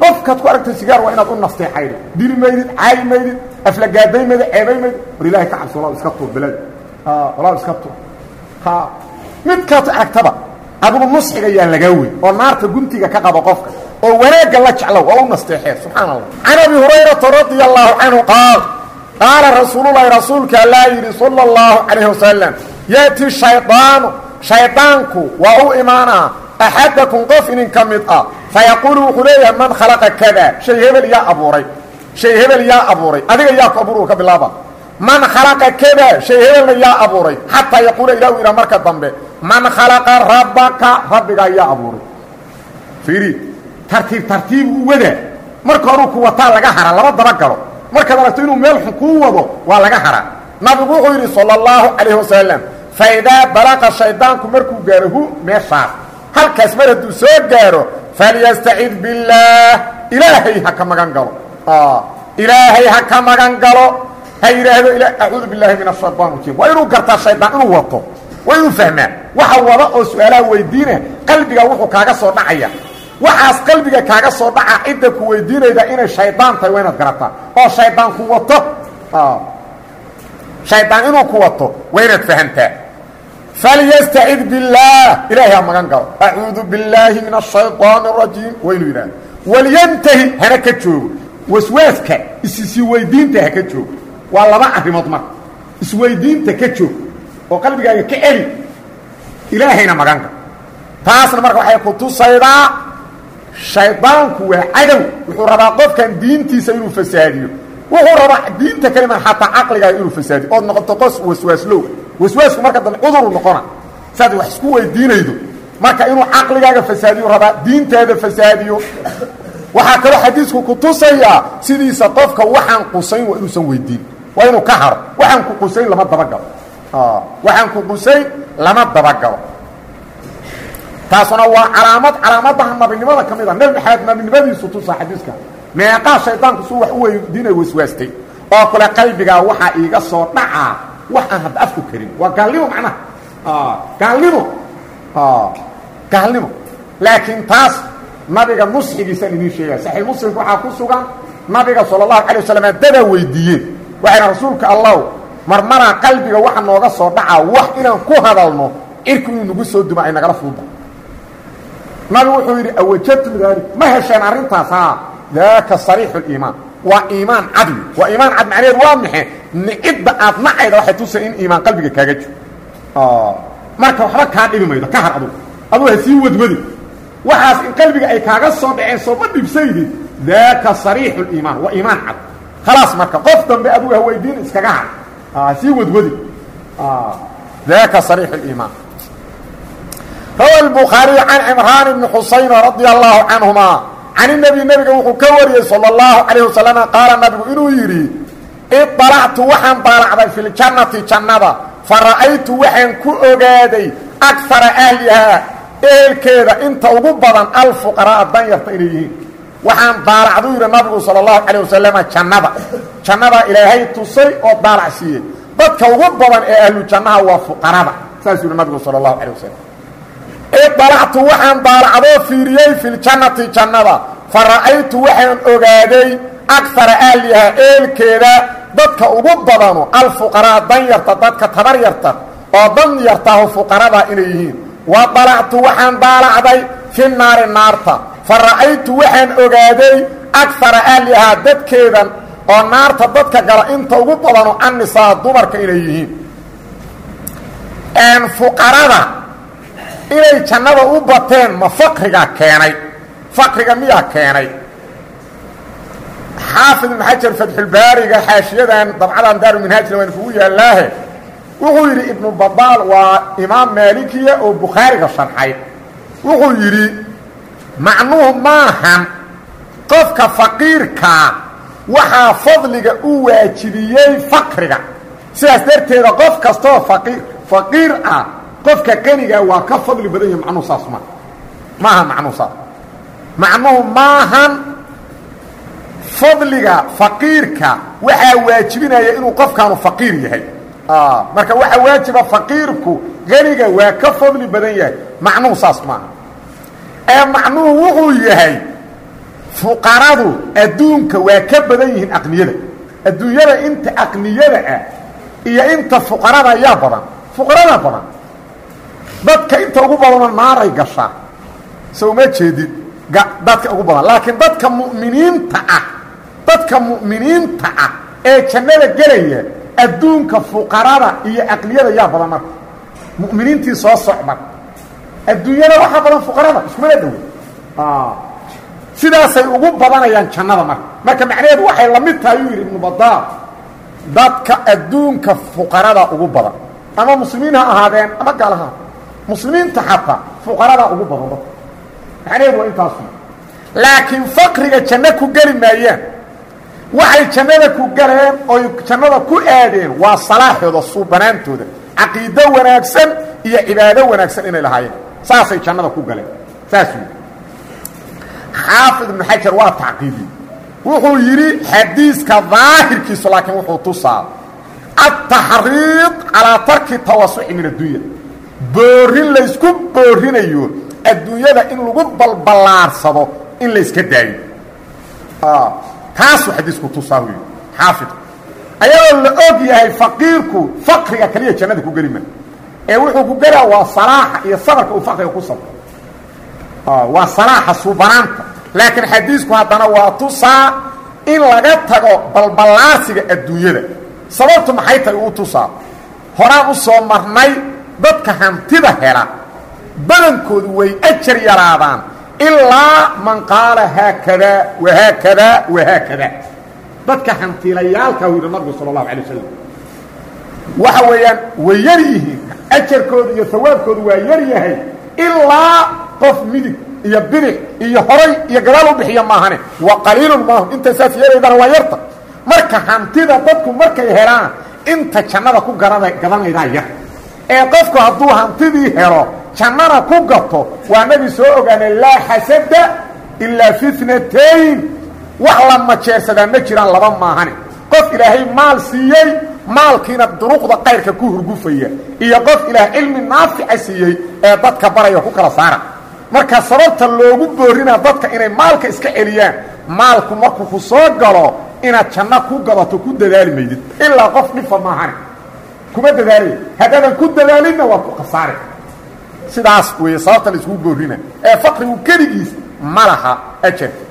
qofkaad ku aragtay sigaar waa inaad u nasteexaydo dili maydid caayi maydid aflagaaday maydid ceebay maydid. War ilahay ka cabso walaal iska tuur belad walaal iska tuur. Ha. Midkaad aragtaba adigu nusxiga yaa lagaa wey oo naarta guntiga ka qaba qofka oo wanaagga la jeclow oo u nasteexee subxaana allah can abi hurayrata radia allahu canhu qaal qaala rasuululahi rasuulka allaa yidhi sala اllahu calayh wasalam yaati shaydaanu shaydaanku waa u imaanaa axadakum qof inin ka mid ah fayaquulu wuxuu leeyahay man khalaqa kada shay hebel yaa abuuray shay hebel yaa abuuray adiga yaa ku abuur ka bilaaba man khalaqa kada shay hebelna yaa abuuray xataa yaquula ilah u yidhaha marka dambe man khalaqa rabbaka rabbigaa yaa abuuray fiiri tartiib tartiib u wadaa marka horuu ku wataa laga hara lama dabagalo markaad aragto inuu meel xun kuu wado waa laga haraa nabigu wuxuu yidhi sala allahu calayh wasalam faidaa balaqa shaydaanku markuu gaaro hu meeshaas halkaas mar hadduu soo gaaro falyastacid billaah ilaahay ha ka magan galo ilaahay ha ka magan galo ha yidhaahdo acuudu billahi min ashayaan rajiim waa inuu gartaa shaydaan inuu wato waa inuu fahmaa waxa wada oo su'aalaha weydiina qalbiga wuxuu kaaga soo dhacaya waxaas qalbiga kaaga soo dhaca cidda ku weydiinayda inay shaydaan tahay waa inaad garataa oo shaydaan ku wato shaydaan inuu ku wato waa inaad fahamtaa falyastacid billaah ilaahay ha magan galo acuudu billaahi min ashayطaan الrajiim waa inuu yidhahdo walyantahi hana ka joogo waswaaska isisii weydiinta ha ka joogo waa laba arrimood marka isweydiinta ka joog oo qalbigaaga ka celi ilaahayna magan galo taasna marka waxay ku tusaydaa shaydaanku waa cadow wuxuu rabaa qofkan diintiisa inuu fasaadiyo wuxuu rabaa diinta kaliman xataa caqligaaga inuu fasaadiyo ood noqoto qos waswaaslow waswaasku marka dambe cuduru noqona saad wax isku weydiinaydo. Marka inuu caqligaaga fasaadiyo rabaa diintaada fasaadiyo. Waxaa kaloo xadiisku ku tusayaa sidiisa qofka waxaan qusayn waa inuusan weydiin. Waa inuu ka haro waxaan ku qusayn lama dabagalo waxaan ku qusayn lama dabagalo taasuna waa calaamad calaamadaha nabinimada ka mid a nebi maxamed nabinimadiisu tusa xadiiska. Meeqaa shaydaanku suu wax u weydiinay waswaastay. Oo kale qalbigaa waxaa iiga soo dhacaa wax aan hadda afku karin waa gaalnimo macnaha gaalnimo gaalnimo laakiin taas nabiga nusxigiisaan idiin sheegaya saxiix muslimka waxaa ku sugan nabiga sala allahu calay wasalam dadaa weydiiyeen waxayna rasuulka allahu marmaraa qalbiga waxa nooga soo dhacaa wax inaan ku hadalno cirku inuu nagu soo duma ay nagala fuuda nabigu wuxuu yidhi awajadtum daalik ma hesheen arrintaas haa daaka sariixu liimaan waa iimaan cadwi waa iimaan cad macnaheed waa maxe nicidda aad nacayda waxay tusa in iimaan qalbiga kaaga jiro marka waxba kaa dhibi maydo ka har adugu adugu ha sii wadwadi waxaas in qalbiga ay kaaga soo dhaceen sooma dhibsaydid daaka sariixu liimaan waa iimaan cad khalaas marka qof dambe adugu ha weydiin iskaga har ha sii wadwadi daaka sariixu liimaan rawa الbukhaariي can cimraan bni xusayn radia allahu canهuma can nebi nebiga wuxuu ka wariyey sala allahu calayh wasalam qaala nabigu inuu yidhi iطalactu waxaan daalacday fi ljannati jannada. Fa ra'aytu waxaan ku ogaaday akara ahlihaa ehelkeeda inta ugu badan alfuqara'a danyarta inay yihiin. Waxaan daalacdu yidhi nabigu sala allahu calayh wasalam jannada jannadaa ilaahay tusay oo daalac siiyey. Dadka ugu badan ee ahlu jannaha waa fuqarada. Saasuu yidhi nabigu sala allahu calay wasalam idalactu waxaan daalacdoo fiiriyey fi ljannati jannada. Fa ra'aytu waxaan ogaaday akara ahlihaa eelkeeda dadka ugu badanu alfuqaraa danyarta dadka tabar yarta oo dan yartaho fuqarada inay yihiin. Wa dalactu waxaan daalacday fi naari naarta. Fa ra'aytu waxaan ogaaday akara ahlihaa dadkeedan oo naarta dadka gala inta ugu badanu annisaa dumarka inay yihiin inay jannada u bateen ma faqrigaa keenay? Faqriga miyaa keenay? Xaafid ibn xajar fatxulbaariga xaashiyadan dabcadan daaruminhaajna waan kugu yaallaahe wuxuu yidhi ibnu badaal waa imaam maalikiya oo bukhaariga sharxay. Wuxuu yidhi macnuhu maahan qofka faqiirkaa waxaa fadliga u waajibiyey faqriga. Sidaas darteeda qof kastoo faqiir ah qofka qanigaa waa ka fadli badan yahi macnuhu saas ma maaha macnuhu saas. Macnuhu maahan fadliga faqiirka waxaa waajibinaya inuu qofkaanu faqiir yahay. Marka waxaa waajiba faqiirku qaniga waa ka fadli badan yahay macnuhu saas maaha ee macnuhu wuxuu yahay fuqaradu adduunka waa ka badan yihiin aqniyada. Adduunyada inta aqniyada ah iyo inta fuqarada ayaa badan fuqarada badan dadka inta ugu badanoo naaray gashaa so uma jeedid dadka ugu badan. Laakiin dadka mu'miniinta ah dadka mu'miniinta ah ee jannada gelaya adduunka fuqarada iyo aqliyada yaa badan marka. Mu'miniintii soo socman adduunyada waxaa badan fuqarada iskumana dhowo sidaasay ugu badanayaan jannada marka. Marka macnaheedu waxay la mid tahay uu yidhi ibnu badaar dadka adduunka fuqarada ugu badan. Ama muslimiin ha ahaadeen ama gaalaha muslimiinta xataa fuqarada ugu badan dadka. Macnaheedu waa intaasu laakiin faqriga janno ku geli maayaan waxay jannada ku galeen oy jannada ku aadeen waa salaaxooda suubanaantooda caqiido wanaagsan iyo cibaado wanaagsan inay lahaayeen. Saasay jannada ku galeen. Saas wy xaafid ibnu xajar waa tacqiibi. Wuxuu yidhi xadiiska daahirkiisu laakiin wuxuu tusaa altaxriid calaa tarki tawasuci min addunya boorin laysku boorinayo. Adduunyada in lagu balballaarsado in layska daayo. Taasuu xadiisku tusaa wy xaafidku ayadoo la og yahay faqiirku faqriga kaliya jannada ku geli ma. Ee wuxuu ku gelaa waa salaaxa iyo sabarka uu faqriga ku sabro waa salaaxa suubanaanta. Laakiin xadiisku haddana waa tusaa in laga tago balballaarsiga adduunyada. Sababtu maxay tahay uu tusaa? Horaan u soo marnay dadka hantida hela badankoodu way ajar yaraadaan. Ilaa man qaala haakadaa wahaakadaa wahaakadaa dadka hantiilayaalka u yidhi nabigu sala allahu wasalam waxa weeyaan way yar yihiin. Ajarkoodu iyo hawaabkoodu waa yar yahay. Ilaa qof midig iyo bidix iyo horay iyo gadaal u bixiya maahane. Waa qaliilun maahu inta saas yeelaydana waa yarta. Marka hantida dadku markay helaan inta jannada ku gadanaydaa yar ee qofku hadduu hantidii helo jannana ku gato waa nabi soo ogaanay laa xasada ilaa fi tnatayn wax la ma jiraan laba maahane. Qof ilaahay maal siiyey maalkiina duruqda qayrka ku hurgufaya iyo qof ilaah cilmi naafica siiyey ee dadka baraya ku kala saara. Marka sababta loogu boorinaa dadka inay maalka iska celiyaan maalku markuu ku soo galo inaad janno ku gadato ku dadaali maydid ilaa qof dhifa maahane kuma dadaalaya haddaadan ku dadaalinna waa ku khasaare. Sidaas weeye sababta la iskugu ee faqrigu keligiis ma laha ajarka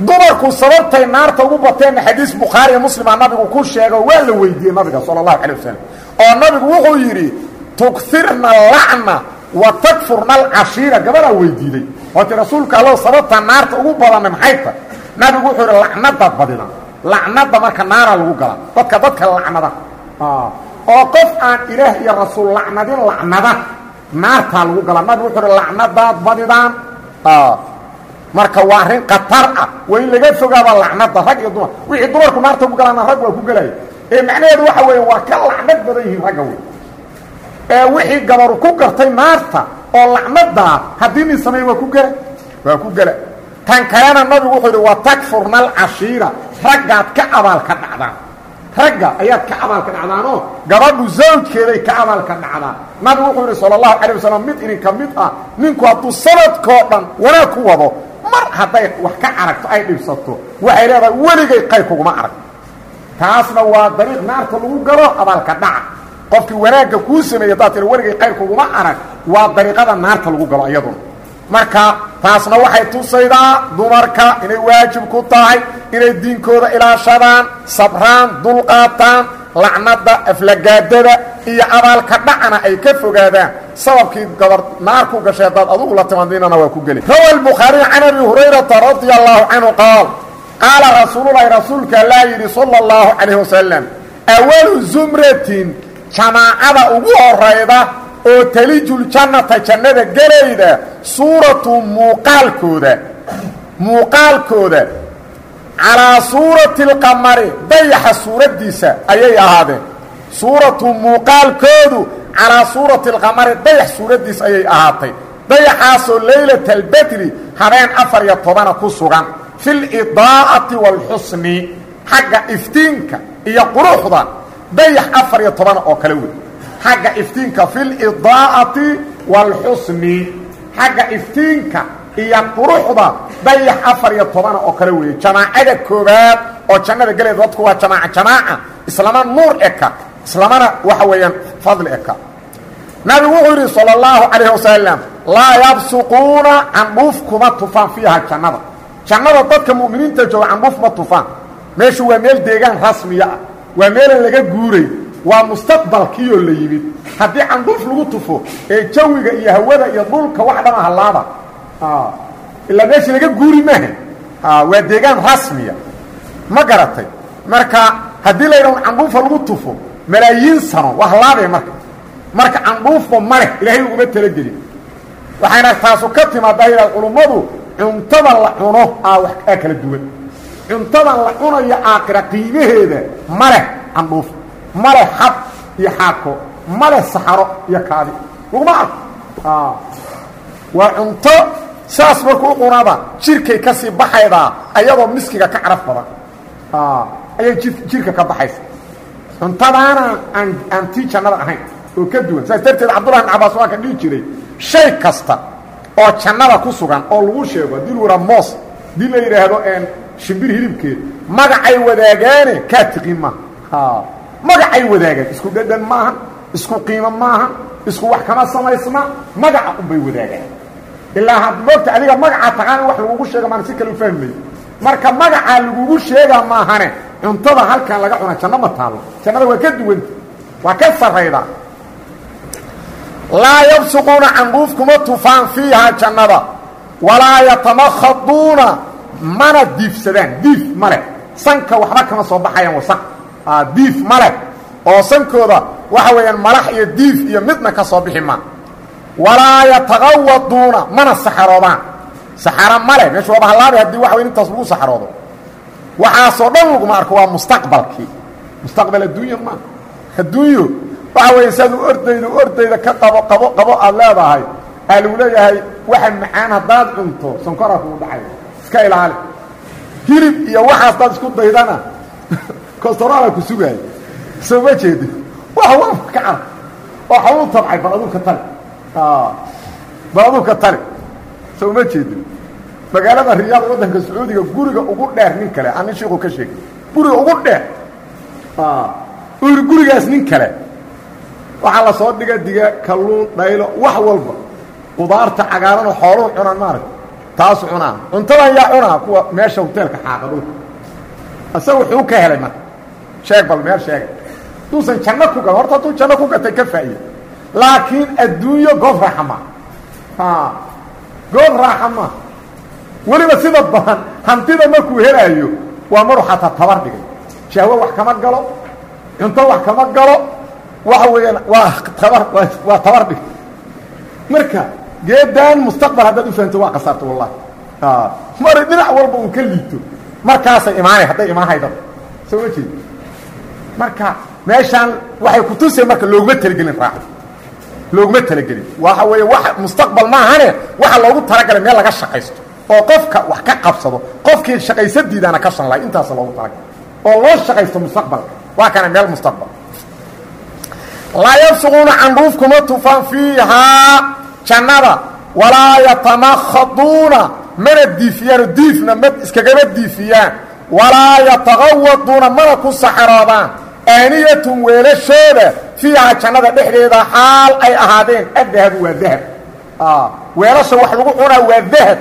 dumarku sababtay naarta ugu bateenna xadiis bukhaariiyo muslima nabigu ku sheego waa la weydiiyey nabiga sala allahu wasalam oo nabigu wuxuu yidhi tugfirna lacna wa takfurna alcashiira gabadaa weydiiday waati rasuulka allo sababta naarta ugu badanna maxay nabigu wuxuu yidhi lacnadaad badida lacnada marka naaraa lagu galaa dadka dadka lacnada oo qof aan ilaah iyo rasuul lacnadin lacnada. Naartaa lagu galaa nabigu wuxuu yidhi lacnadaad badidaan. Marka waa arrin khatar ah. Waa in laga fogaaba lacnada rag iyo dumar. Wixii dumarku naarta ku galaana rag waa ku gelaya ee macnaheedu waxa weeye waa ka lacnad badan yihiin ragga wey ee wixii gabaru ku gartay naarta oo lacnadaa haddii nin sameey waa ku gela waa ku gela tan kalena nabigu wuxuu yidhi wa takfurna alcashiira. Raggaad ka abaalka dhacdaan ragga ayaad ka abaalka dhacdaanoo gabadhu zawjkeeday ka abaalka dhacdaan nabigu wuxuu yidhi sala allahu calay wasalam mid idinka mid ah ninku hadduu sanadkoo dhan wanaag ku wado mar hadday wax ka aragto ay dhibsato waxay leedahay weligay qayr kuguma arag. Taasna waa dariiq naarta lagu galo abaalka dhaca. Qofkii wanaagga kuu sameeyey haddaad weligay qayr kuguma arag. Waa dariiqada naarta lagu galo iyaduna marka taasna waxay tusaydaa dumarka inay waajib ku tahay inay diinkooda ilaashadaan sabraan dulqaataan lacnada aflagaadada iyo abaalka dhacana ay ka fogaadaan. Sababkii gabar naar ku gashay haddaad adugu la timaadinana waa ku geli. Rawa albukhaariy can abi hurayrata radia allahu canhu qaal qaala rasuululahi rasuulka allaa yidhi sala allahu calayh wasalam awalu zumratin jamaacada ugu horayda oo talijuljannata jannada gelayda suuratu muuqaalkooda muuqaalkooda calaa suurati alqamari dayaxa suuraddiisa ayay ahaadeen. Suuratu muuqaalkoodu calaa suurati alqamari dayax suuraddiisa ayay ahaatay. Dayaxaasoo leylata albedri habeen afar iyo tobana ku sugan. Fi lidaa'ati waalxusni xagga iftiinka iyo quruxda dayax afar iyo tobana oo kale wey xagga iftiinka fi lidaa'ati waalxusni xagga iftiinka iyo quruxda dayax afar iyo tobana oo kale weeye. Jamaacada koobaad oo jannada geleed dadku waa jamaaca jamaaca islama nuur eka islamana waxa weeyaan fadli eka. Nabigu wuxuu yidhi salى اllahu calayh wasalam laa yabsuquuna candhuuf kuma tufaan fiiha jannada. Jannada dadka mu'miniinta jooga candhuuf ma tufaan. Meeshu waa meel deegaan rasmiya ah waa meelan laga guuray waa mustaqbalkiioo la yimid. Haddii candhuuf lagu tufo ee jawiga iyo hawada iyo dhulka wax dhama hallaaba ilaa meesha laga guuri maaha. Waa deegaan rasmiya. Ma garatay? Marka haddii la yidhaho candhuufa lagu tufo malaayiin sano waa hallaabee marka. Marka candhuufba ma leh ilaahay uguma talagelin. Waxayna taasu ka timaadaa yidhah culummadu cuntada la cuno. Aa kala duwan. Cuntadan la cunayo aakira qiimaheeda ma leh candhuuf ma leh xab iyo xaako. Ma leh saxaro iyo kaadi. Laguma arko waa cunto saas markuu cunaba jirkay ka baxaydaa ayadoo miskiga ka caraf badan. Ayay ji jirka ka baxaysa. Cuntadaana aan aan tii ahayn oo ka duwan. Saas darteed cabdullahi bin cabaas waa ka dhihi jiray shay kasta oo jannada ku sugan oo lagu sheego haddii lu yidhaha moos haddii la yidhaahdo shimbir hilibkeed magacay wadaagaane kaa tiqin maaha magacay wadaagaan isku dhadhan maaha isku qiimo maaha isku wax kama samaysna magaca unbay wadaagaan. Ilaa had moogta adiga magacaa taqaan in wax lagugu sheega maan si kale u fahmay marka magacaa lagugu sheegaa maahane cuntada halkan laga cuna janno ma taallo. Jannada waa ka duwanta waa ka sarraydaa laa yabsuquuna candhuuf kuma tufaan fiihaa jannada. Walaa yatamakhaduuna mana diifsadaan diif ma leh. Sanka waxba kama soo baxayaan wasaq diif ma leh oo sankooda waxa weeyaan malax iyo diif iyo midna ka soo bixi ma. Walaa yataqawaduuna mana saxaroodaan. Saxaro ma leh meeshu waaba hallaabay haddii waxa wey intaas lagu saxaroodo. Waxaasoo dhan laguma arko waa mustaqbalkii. Mustaqbal adduunya maa adduunyo waxa weya saad u ordayda ordayda ka qabo qabo qabo aad leedahay. Aa lagu leeyahay waxa macaan haddaad cunto sankoraa kugu dhacay. Iska ilaali. Hilib iyo waxaas daad isku daydana [laughs] costorala ku sugaaya soo ma jeedi wax walba ka car oo xawuu tabcay bal aduu ka tali bal aduu ka tali soo ma jeedi magaalada riyaad waddanka sacuudiga guriga ugu dheer nin kale. Aan nin shiiku ka sheegay guriga ugu dheer. U yidhi gurigaas nin kale. Waxaa la soo dhiga diga kalluun dhaylo wax walba. Qudaarta cagaaranoo xooluhu cunaan maaragta taasu cunaa cuntadan yaa cunaa. Kuwa meesha hoteelka xaaqa dhulka isaga wuxuu ka helay marka sheeg bal meel sheega duusan janno ku gat horta hadduu janno ku gatay ka faa'iida laakiin adduunyo goob raaxa maa goob raaxa maa weliba sida badan hantida markuu helaayo waa maru xataa tabar dhigay. Shahwo wax kama galo cunto wax kama galo waxa weeyaan waa tabar waa tabar dhigay. Marka geedaan mustaqbal haddaad u fahamto waa kasaarta wallahi mari dhinac walba uu ka liito. Markaasay imaanay hadday imaanhaydaba soo ma jeed marka meeshaan waxay kutuseen marka looguma talagelin raaxo looguma talagelin. Waxa weeye wax mustaqbal maahane waxa loogu talagalay meel laga shaqaysto. Oo qofka wax ka qabsado qofkii shaqaysadiidaana ka shan lahay intaasa loogu talagalay. Oo loo shaqaysto mustaqbalka waa kana meel mustaqbal. Laa yabsuquuna candhuuf kuma tufaan fiihaa jannada walaa yatamakhaduuna mana diifiyaano diifna ma iskagama diifiyaan. Walaa yataqawaduuna mana ku saxaroodaan aaniyatun weelashooda fiihaa jannada dhexdeeda xaal ay ahaadeen. Addahabu waa dahab. Weelasha wax lagu cunaa waa dahab.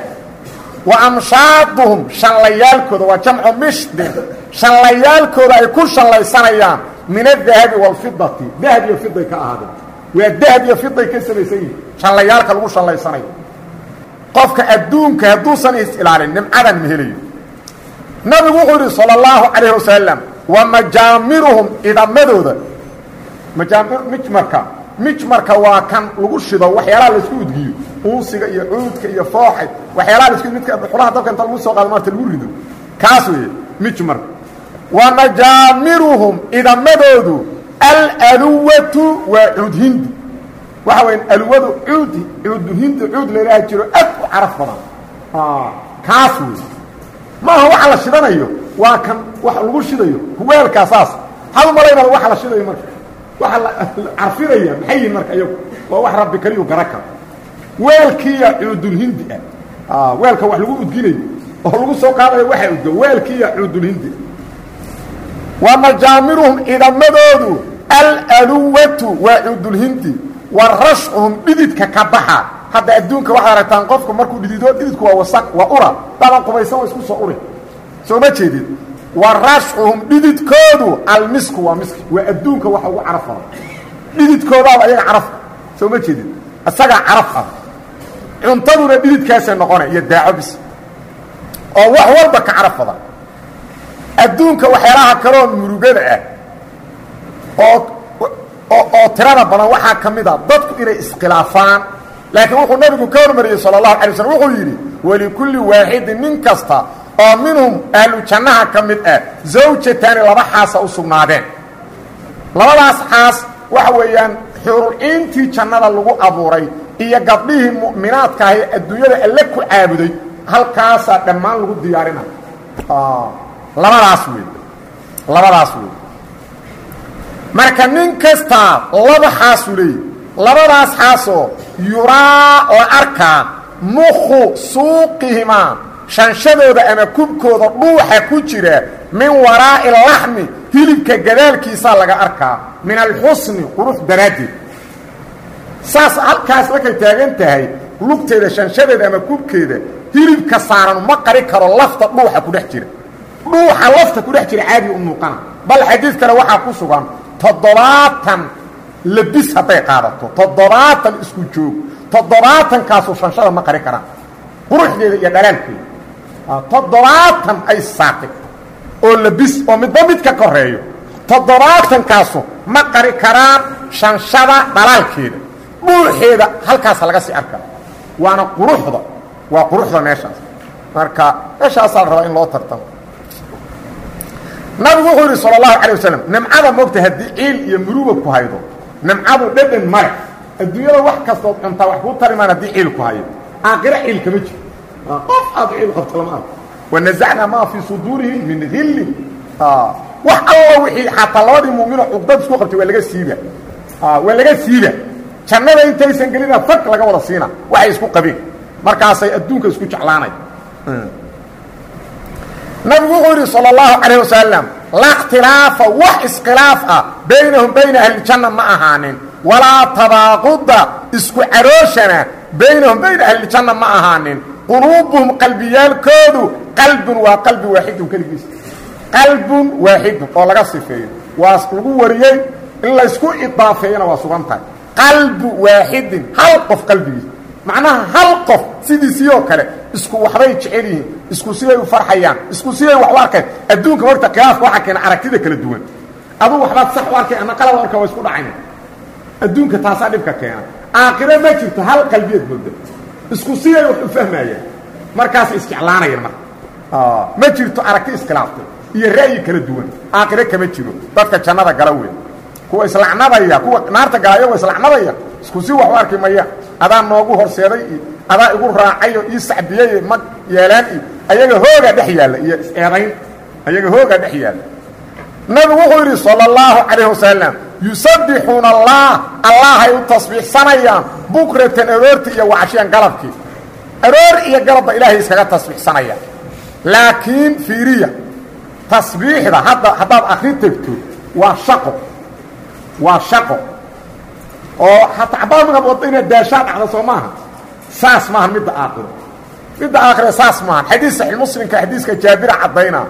Wa amshaaduhum shanlayaalkooda waa jamcu mishdin shanlayaalkooda ay ku shallaysanayaan min adahabi waalfidati dahab iyo fiday ka ahaadeen. Waa dahab iyo fiday ka samaysan yihiin shallayaalka lagu shallaysanayo qofka adduunka hadduusan is ilaalin nimcadan ma helayo. Nabigu wuxuu yidhi salى اllahu calayh wasalam wa majaamiruhum idamadooda majaamir mijmarka mijmarka waa kan lagu shido waxyaalaha la isku udgiyo uusiga iyo cuudka iyo fooxay waxyaalaha la isku midka xulaha dabka inta lagu soo qaado maarta lagu rido kaas weeye mijmarka wa majaamiruhum idamadoodu alaluwatu waa cuudhindi waxa weya aluwadu cuud cuudulhindi cuud laylaha jiro aad u caraf kaas wey maaha waxa la shidanayo waa kan wax lagu shidayo weelkaa saas. Maxaad u malaynaa waxa la shidayo marka. Waxa la carfinaya maxay yihiin marka iyagu? Waa wax rabbi kaliyu gara karo. Weelkiiya cuudulhindi ah weelka wax lagu udginayo oo lagu soo qaadayo waxa udgo weelkiiya cuudulhindi wa majaamiruhum idamadoodu alaluwatu waa cuudulhindi wa rashcuhum dhididka ka baxa. Hadda adduunka waxaad aragtaan qofku markuu dhidido dhididku waa wasaq waa ura. Dadan qubaysan waa isku soo uri soo ma jeedid wa rashcuhum dhididkoodu almisku waa miski waa adduunka waxa ugu caraf badan dhididkoodaaba ayaga carafka soo ma jeedid isagaa caraf ah cuntaduna dhididkaasay noqona iyo daaco bis. Oo wax walba ka caraf badan adduunka waxyaalaha kaloo murugada ah oo oo tirada badan waxaa ka mid a dadku inay iskhilaafaan. Laakiin wuxuu nabigu ka hormariyey sala allahu alay slm wuxuu yidhi walikulli waaxidin nin kasta oo minhum ahlu jannaha ka mid ah zawjataani laba xaasa u sugnaadeen. Labadaas xaas waxa weeyaan xuruciintii jannada lagu abuuray iyo gabdhihii mu'minaadka ah ee adduunyada alle ku caabuday halkaasaa dhammaan lagu diyaarina labadaas wey labadaas wey marka nin kastaa laba xaasuu leeyahy labadaas xaasoo yuraa la arkaa mukhu suuqihimaa shanshadooda ama kubkooda dhuuxa ku jira min waraa'i laxmi hilibka gadaalkiisaa laga arkaa min alxusni qurux daraaddeed. Saas halkaas markay taagan tahay lugteeda shanshadeeda ama kubkeeda hilibka saaran ma qari karo lafta dhuuxa ku dhex jira. Dhuuxa lafta ku dhex jira caadiga u muuqana. Bal xadiid kale waxaa ku sugan toddobaatan labis hadday qaadato toddobaatan isku joog toddobaatankaasu shanshada ma qari karaan. Quruxdeeda iyo dhalaalkeeda Ah, toddobaatan ay saaqi oo labis oo midba mid ka koreeyo toddobaatankaasoo ma qari karaan shanshada dhalaalkeeda. Dhuuxeeda halkaasa laga sii arkaa waana quruxda waa quruxda meeshaas. Marka meeshaasaa la rabaa in loo tartamo. Nabigu wuxuu yidhi sal allahu calay wasalam nimcada moogta haddii ciil iyo muruba ku haydo nimcadu dhedhan male adduunyada wax kastood cuntaa wax kuu tarimaan haddii ciil ku hayo. Aakhira ciil kama jiro qof aad ciil qabto lama arko wanazacnaa maa fii suduurihim min hillin wax alla wixii xataa labadii mu'minoo cuqdad isku qabtay waa laga siiba waa laga siiba jannada intaysan gelina fag laga wada siina waxay isku qabeen markaasay adduunka isku jeclaanay nabigu wuxuu yidhi salى اlahu calayه wasalam laa اkhtilaafa wax iskhilaaf ah baynahum bayna ahlijanna ma ahaanin walaa tabaaquda isku carooshana baynahum bayna ahlijanna ma ahaanin quluubuhum qalbiyaalkoodu qalbun waa qalbi waaxidun keligiis. qalbun waaxidun oo laga sifeeyo. Waa lagu wariyey in laysku idaafeeyana waa sugan tahay. qalbu waaxidin hal qof qalbigiis macnaha hal qof sidiisii oo kale isku waxbay jecel yihiin isku siday u farxayaan isku siday wax u arkeen. Adduunka horta khilaafka waxaa keena aragtida kala duwan. Adugu waxbaad sax u arkay ama qalad arka waa isku dhacayna adduunka taasaa dhibka keena. Aakhiro ma jirto hal qalbiyeed mooda isku siday wax u fahmayaan markaasay isjeclaanayaan marka ma jirto aragti iskhilaaftay iyo ra'yi kala duwan. Aakhiro kama jiro. Dadka jannada gala weyn. Kuwa islacnadaya kuwa naarta gala ayagoo islacnadaya isku si wax u arki maya. Adaa noogu horseeday iyo adaa igu raacayo ii sacbiyey mag yeelaan iyo ayaga hoogaa dhex yaalla iyo is-eedayn ayaga hoogaa dhex yaalla. Nabigu wuxuu yidhi salى اllahu calayh wasalam yusabbixuuna allah. Allahay u tasbiixsanayaan bukratan aroorti iyo wacashiyan galabkii aroor iyo galabba ilaahay iskaga tasbiixsanayaan. Laakiin fiiriya tasbiixda hadda haddaad akri tegto waa shaqo. Waa shaqo. Oo hataa baamina wadda inaad daashaa dhacda soo maaha. Saas maaha midda aakhiro. Midda aakhire saas maaha. Xadiis saxiix muslimka xadiiska jaabira caddayna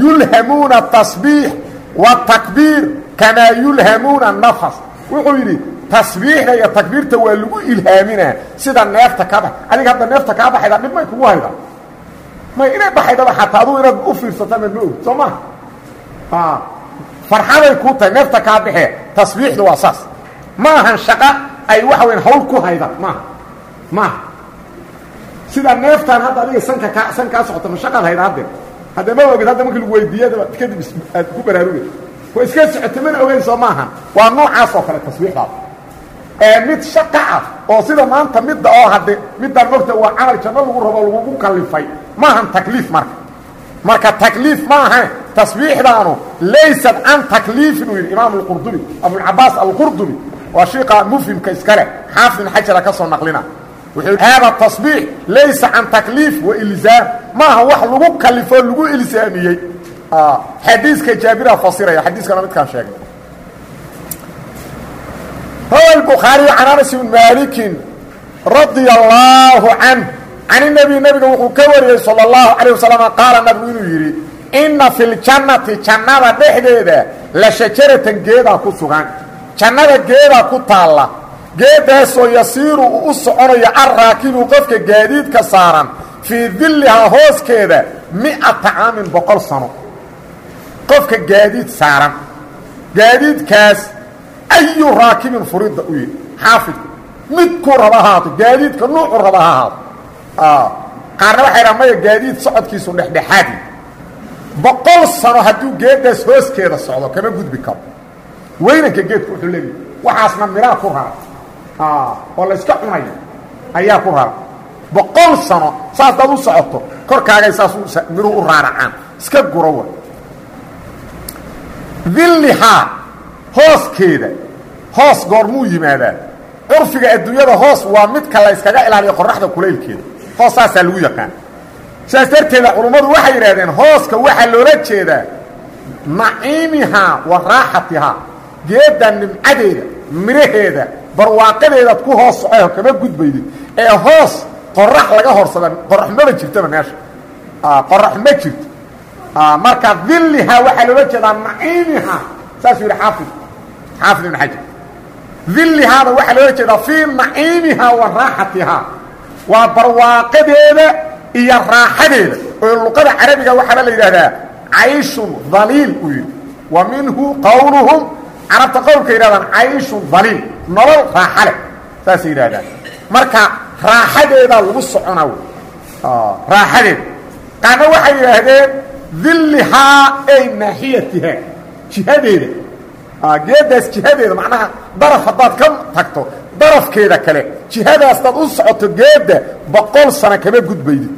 yulhamuuna tasbiix watakbiir kamaa yulhamuuna nafas. Wuxuu yidhi tasbiixda iyo takbiirta waa lagu ilhaaminaa sida neefta kaa bax adiga hadda neefta kaa baxayda dhib may kugu hayda. May inay baxaydaba xataa adugu inaad u fiirsata ma ma og soo maha farxaday kuu tahay neefta kaa baxee tasbiixdu waa saas. Ma ahan shaqo ay waxa weyan hawl ku hayda maaha maaha sida neeftaan hadda adiga sanka kaa san kaa socota ma shaqaad hayda haddee hadda ma ogid hadda markii lagu weydiiyadaba kadib aad ku baraarugay waa iska socota mana ogeyn soo maaha waa noocaas oo kale tasbiixdaas mid shaqa ah oo sida maanta midda oo hadde middaan mogta waa camal janno lagu rabo lagugu kallifay. Maahan takliif marka. Marka takliif ma ahane tasbiixdaanu laysat can takliifin uu yidhi imaam alqurdubi abulcabaas alqurdubi waa shiiqa mufhimka iskale xaafid ibn xajara ka soo naqlina. Haada tasbiix laysa can takliif wa ilzaam. Maaha wax lagu kalifo lagu ilsaamiyey xadiiska jaabira fasiraya xadiiskana midkaan sheegay rawa الbukhaariyu can anas bn maalikin radia allaahu canh can inabiy nabiga wuxuu ka wariyey salى اllahu calayه wasalam qaala nabigu inuu yidhi inna fi ljannati jannada dhexdeeda la shajaratan geedaa ku sugan jannada geedaa ku taalla geedaasoo yasiiru uu u soconayo arraakibu qofka gaadiidka saaran fii dillihaa hooskeeda mi'ata caamin boqol sano qofka gaadiid saaran. Gaadiidkaas ayu raakibin furida u yidhi. Xaafidku midkuu raba ahaato gaadiidka nuucu raba ha ahaato qaarna waxay dhaha maya gaadiid socodkiisu dhexdhexaadi. Boqol sano hadduu geeddaas hooskeeda socdo kama gudbi karo. Weynanka geedku wuxuu leeyahy waxaasna miraa ku rara oo la yska cunayo ayaa ku rara boqol sano saas daad u socoto korkaagay saas miruhu u raaracaan. Iska gurawa dillihaa hooskeeda hoos goormuu yimaadaa curfiga adduunyada hoos waa midka la yskaga ilaaliyo qoraxda kulaylkeeda. Hoos saasaa lagu yaqaan. Sidaas darteeda culummadu waxay yidhahdeen hooska waxaa loola jeedaa naciimihaa wa raaxatihaa geedda nimcadeeda miraheeda barwaaqadeedaad ku hoos socoy kama gudbaydid ee hoos qorax laga horsada qorax maba jirtaba meesha. Qorax ma jirto marka dillihaa waxaa loola jeedaa naciimihaa saasuu yidhi xaafid. Xaafid ibn xajar. Dillihaada waxaa loola jeedaa fii naciimihaa wa raaxatihaa waa barwaaqadeeda iyo raaxadeeda. Oo luqada carabiga waxaaba la yidhaahdaa cayshun daliil uu wa minhu qowluhum carabta qowlka yidhahdaan cayshun daliil nolol raaxa leh. Saasay marka raaxadeedaa lagu soconaa wey raaxadeeda qaarna waxay yidhaahdeen dillihaa ay naaxiyatihaa jihadeeda. Geeddaas jihadeeda macnaha daraf haddaad ka tagto darafkeeda kale jihadaas daad u socoto geedda boqol sano kama gudbaydi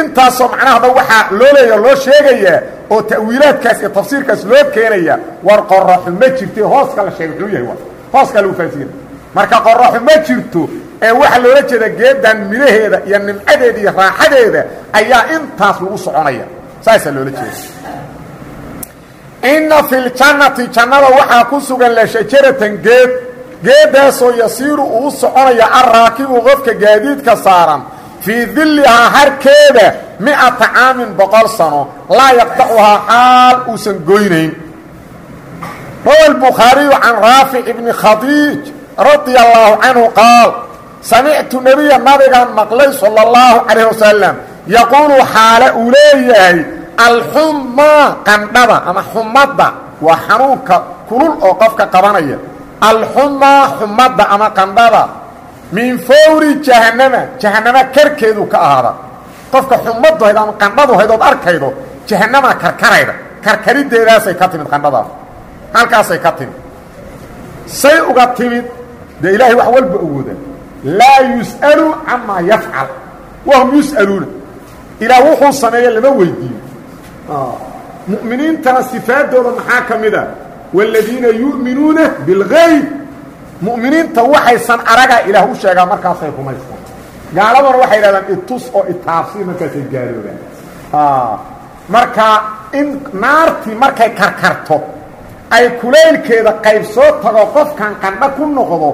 intaasoo macnahada waxaa loo leeya loo sheegayaa oo ta'wiilaadkaas iyo tafsiirkaas loo keenaya war qoraxu ma jirte hooska la sheegay muxuu yahay hooskaa lagu faasiina marka qoraxu ma jirto ee waxaa loola jeeda geeddan midhaheeda iyo nimcadeeda iyo raaxadeeda ayaa intaas lagu soconaya. Saasaa loola jeeda. Inna fi ljannati jannada waxaa ku sugan la shajaratan geed. Geeddaasoo yasiiru uu soconaya arraakibu qofka gaadiidka saaran. Fii dillihaa harkeeda mi'ata caamin boqol sano. Laa yaqtacuhaa xaal uusan goynayn. Rawa albukhaariyu can raafic ibni khadiij radia allaahu canhu qaal samictu nebiya nabigaan maqlay sala allahu calayh wasalam yaquulu xaale uu leeyahay alxummaa qandhada ama xumadda waa xanuunka kulul oo qofka qabanaya alxumaa xumadda ama qandhada min fawri jahannama jahannama karkeedu ka ahaada qofka xumaddu hayd ama qandhadu haydood arkaydo jahannamaa karkarayda karkariddeedaasay ka timid qandhadaas halkaasay ka timid say uga timid dee ilaahay wax walba awooda laa yus'alu camaa yafcal wahum yus'aluuna ilaah wuxuu sameeya lama weydiiyo mu'miniintana sifaadooda maxaa ka mid a? Wاladiina yu'minuuna biاlgayb mu'miniinta waxaysan aragaa ilaah u sheegaa markaasay rumaystaan. Gaaladuna waxay dhahdaan itus oo itaabsi markaasay gaaloobaan. Marka in naartii markay karkarto ay kulaylkeeda qayb soo tago qofkan qandho ku noqdo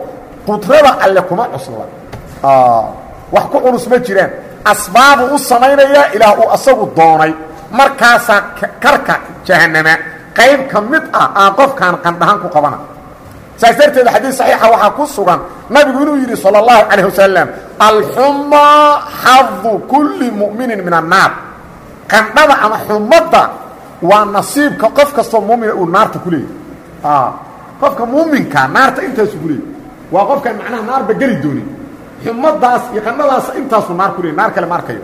qudrada alle kuma cusla wax ku culus ma jiraan. Asbaabu u samaynaya ilaah uu asagu doonay. Markaasaa karka jahannama qayb ka mid ah aan qofkaan qandhahaan ku qabana. Saas darteed saxiixa waxaa ku sugan nabigu inuu yidhi salى اllahu calayh wasalam alxumaa xadu kulli mu'minin min annaar qandhada ama xumadda waa nasiibka qof kastoo muumina uu naarta ku leeyahy qofka muuminkaa naarta intaasu ku leeyay waa qofkaan macnaha naarba geli doonin xumadaas iyo qandhadaas intaasuu naar ku leeyay naar kale ma arkayo.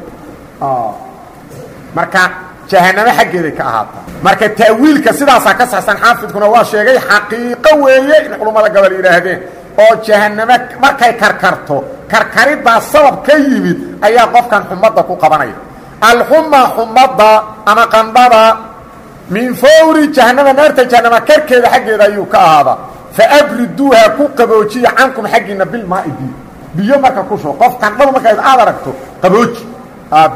Marka jahanamo xaggeeday ka ahaataa marka ta'wiilka sidaasaa ka saxsan xaafidkuna waa sheegay xaqiiqo weeye in culummada gobol yidhaahdeen. Oo jahanamo markay karkarto karkariddaas sabab ka yimid ayaa qofkan xumadda ku qabanaya. Alxuma xumadda ama qandhada min fawri jahanama naarta jahanama karkeeda xaggeeda ayuu ka ahaadaa faabriduuha ku qaboojiya cankum xaggiinna bilmaai biyo biyo marka ku shubo qof qandhadu markaad aad aragto qabooji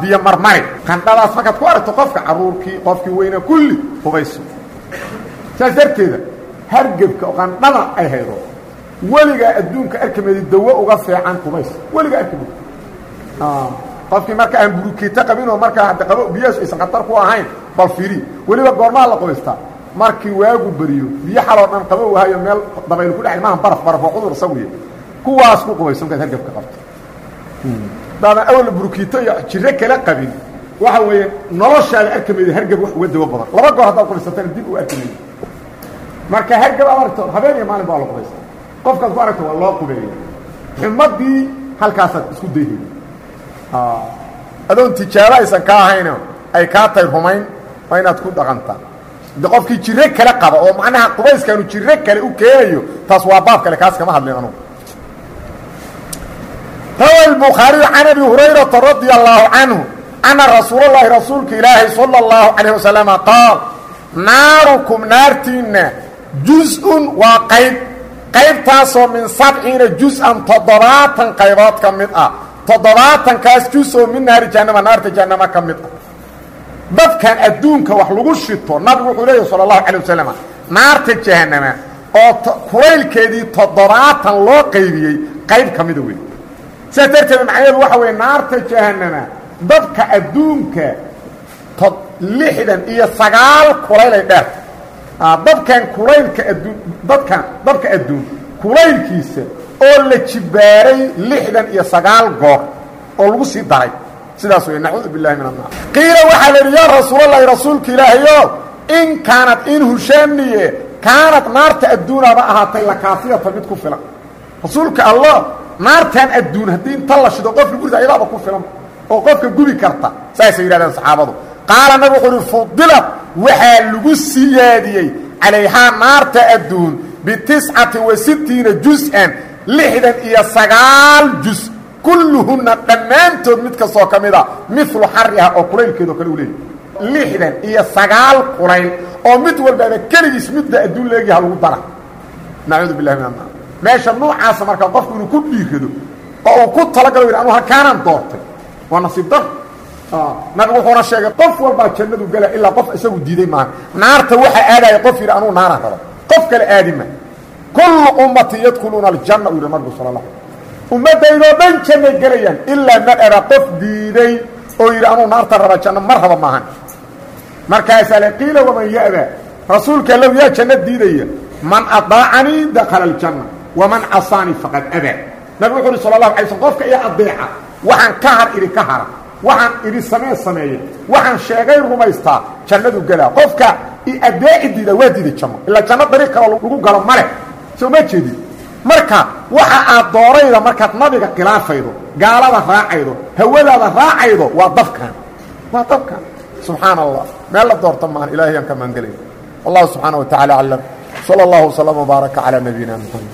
biyo marmari qandhadaas markaad ku aragto qofka caruurkii qofkii weyna kulli hubayso saas darteeda hargebka oo qandhada ay haydo weligaa adduunka arkamedi dawo uga fiican qubays weligaa arkamedi qofkii marka aan burukito qabin oo markaa hadda qabo biyahaas aysan khatar ku ahayn bal fiiri weliba goormaa la qubaystaa markii waagu beriyo biyo xaloo dhan qabo wahayo meel dabayl ku dhacay maaha baraf baraf oo cudur sawiye kuwaas ku qubayso markaad hargabka qabto daadan awal burukito iyo jiro kala qabin. Waxa weeye noloshaada arkamayda hargab wax uga dawo badan. Laba goor haddaad qubaysatana dib u arkamayda marka hargab aad aragto habeen iyo maalin baa la qubaysta. Qofkaad ku aragto waa loo qubeeya xumadii halkaasaad isku dayhayda adoon tijaabo aysan ka ahayno ay kaa tahay rumayn waa inaad ku dhaqantaa qofkii jiro kale qaba oo macnaha qubayskaanu jiro kale u keenayo taas waa baab kale kaas kama hadlin anugu rawa الbukhaariyu can abi hurayrata radia allahu canhu ana rasuul اlahi rasuulka ilaahi salى اllahu calayh wasalama qaal naarukum naartiinna juz-un waa qayb qaybtaasoo min sabciina juz-an toddobaatan qaybood ka mid ah toddobaatankaas juz oo min naari jahannama naarta jahannama ka mid ah dadkan adduunka wax lagu shito nabigu wuxuu leeyahy sala allahu calay wasalam naarta jahannama oo kulaylkeedii toddobaatan loo qaybiyey qayb ka mida wey sidaas darteed macnaheedu waxa weeye naarta jahannama dadka adduunka lixdan iyo sagaal kulaylay dheerta dadkan kulaylka adduun dadkan dadka adduun kulaylkiisa oo la jibaaray lixdan iyo sagaal goor oo lagu sii daray sidaas wey nacuudu billahi min annaar. Qiila waxaa la yidhi yaa rasuulalahi rasuulka ilaahayo in kaanad in hushaamiye kaanad naarta adduunaaba ahaatay lakaafiyata mid ku filan. Rasuulka allah naartan adduun haddii inta la shido qofka gurida ayadaaba ku filan oo qofka gubi karta saasay yidhahdeen saxaabadu. Qaala nabig wuxuu uhi fudilad waxaa lagu siyaadiyey calayhaa naarta adduun bitiscati wa sittiina jus-an lixdan iyo sagaal jus kulluhunna dhammaantood mid kastoo ka mid a milu xariha oo kulaylkeedoo kale u leeyahy lixdan iyo sagaal kulayl oo mid walbaaba keligiis midda adduun leegyaha lagu dara. nacuudu billahi min annaar meesha nuucaasa markaa qofku inuu ku dhiirado oo uu ku talagalo yidhi anu halkaanaan doortay. Waa nasiib dar nabigu wuxuuna sheegay qof walbaa jannadu gala ilaa qof isagu diiday maaha. Naarta waxaa aadaya qof yidhi anuu naaraan rabo. Qof kale aadima kullu ummati yadkhuluuna aljanna u yidhi nabigu sala la ummaddaydoo dhan jannay gelayaan ilaa man era qof diiday oo yidhi anuu naarta raba janno mar raba maahan. Markaasaa le qiila waman ya'ba rasuulka allow yaa janno diidaya man adaacanii dakhala aljanna waman casaanii faqad abaa nabigu wuxu uhi sala allahu alay slm qofka iyo adeeca waxaan ka har idhi ka hara waxaan idhi samee sameeye waxaan sheegay rumaystaa jannadu gelaa qofka adeeci diida waa diiday janno ilaa janno dariiq kaloo lagu galo ma soo ma jeedin marka waxa aad doorayda markaad nabiga khilaafaydo gaalada raacaydo hawadaada raacaydo waa dabkan waa dabkan subxaana allah meel la doorta maahan ilahay yaan ka maangelaya wallahu subxaana wa tacala aclam salى اllahu وslm وbaaraka calى nabiyina mxamed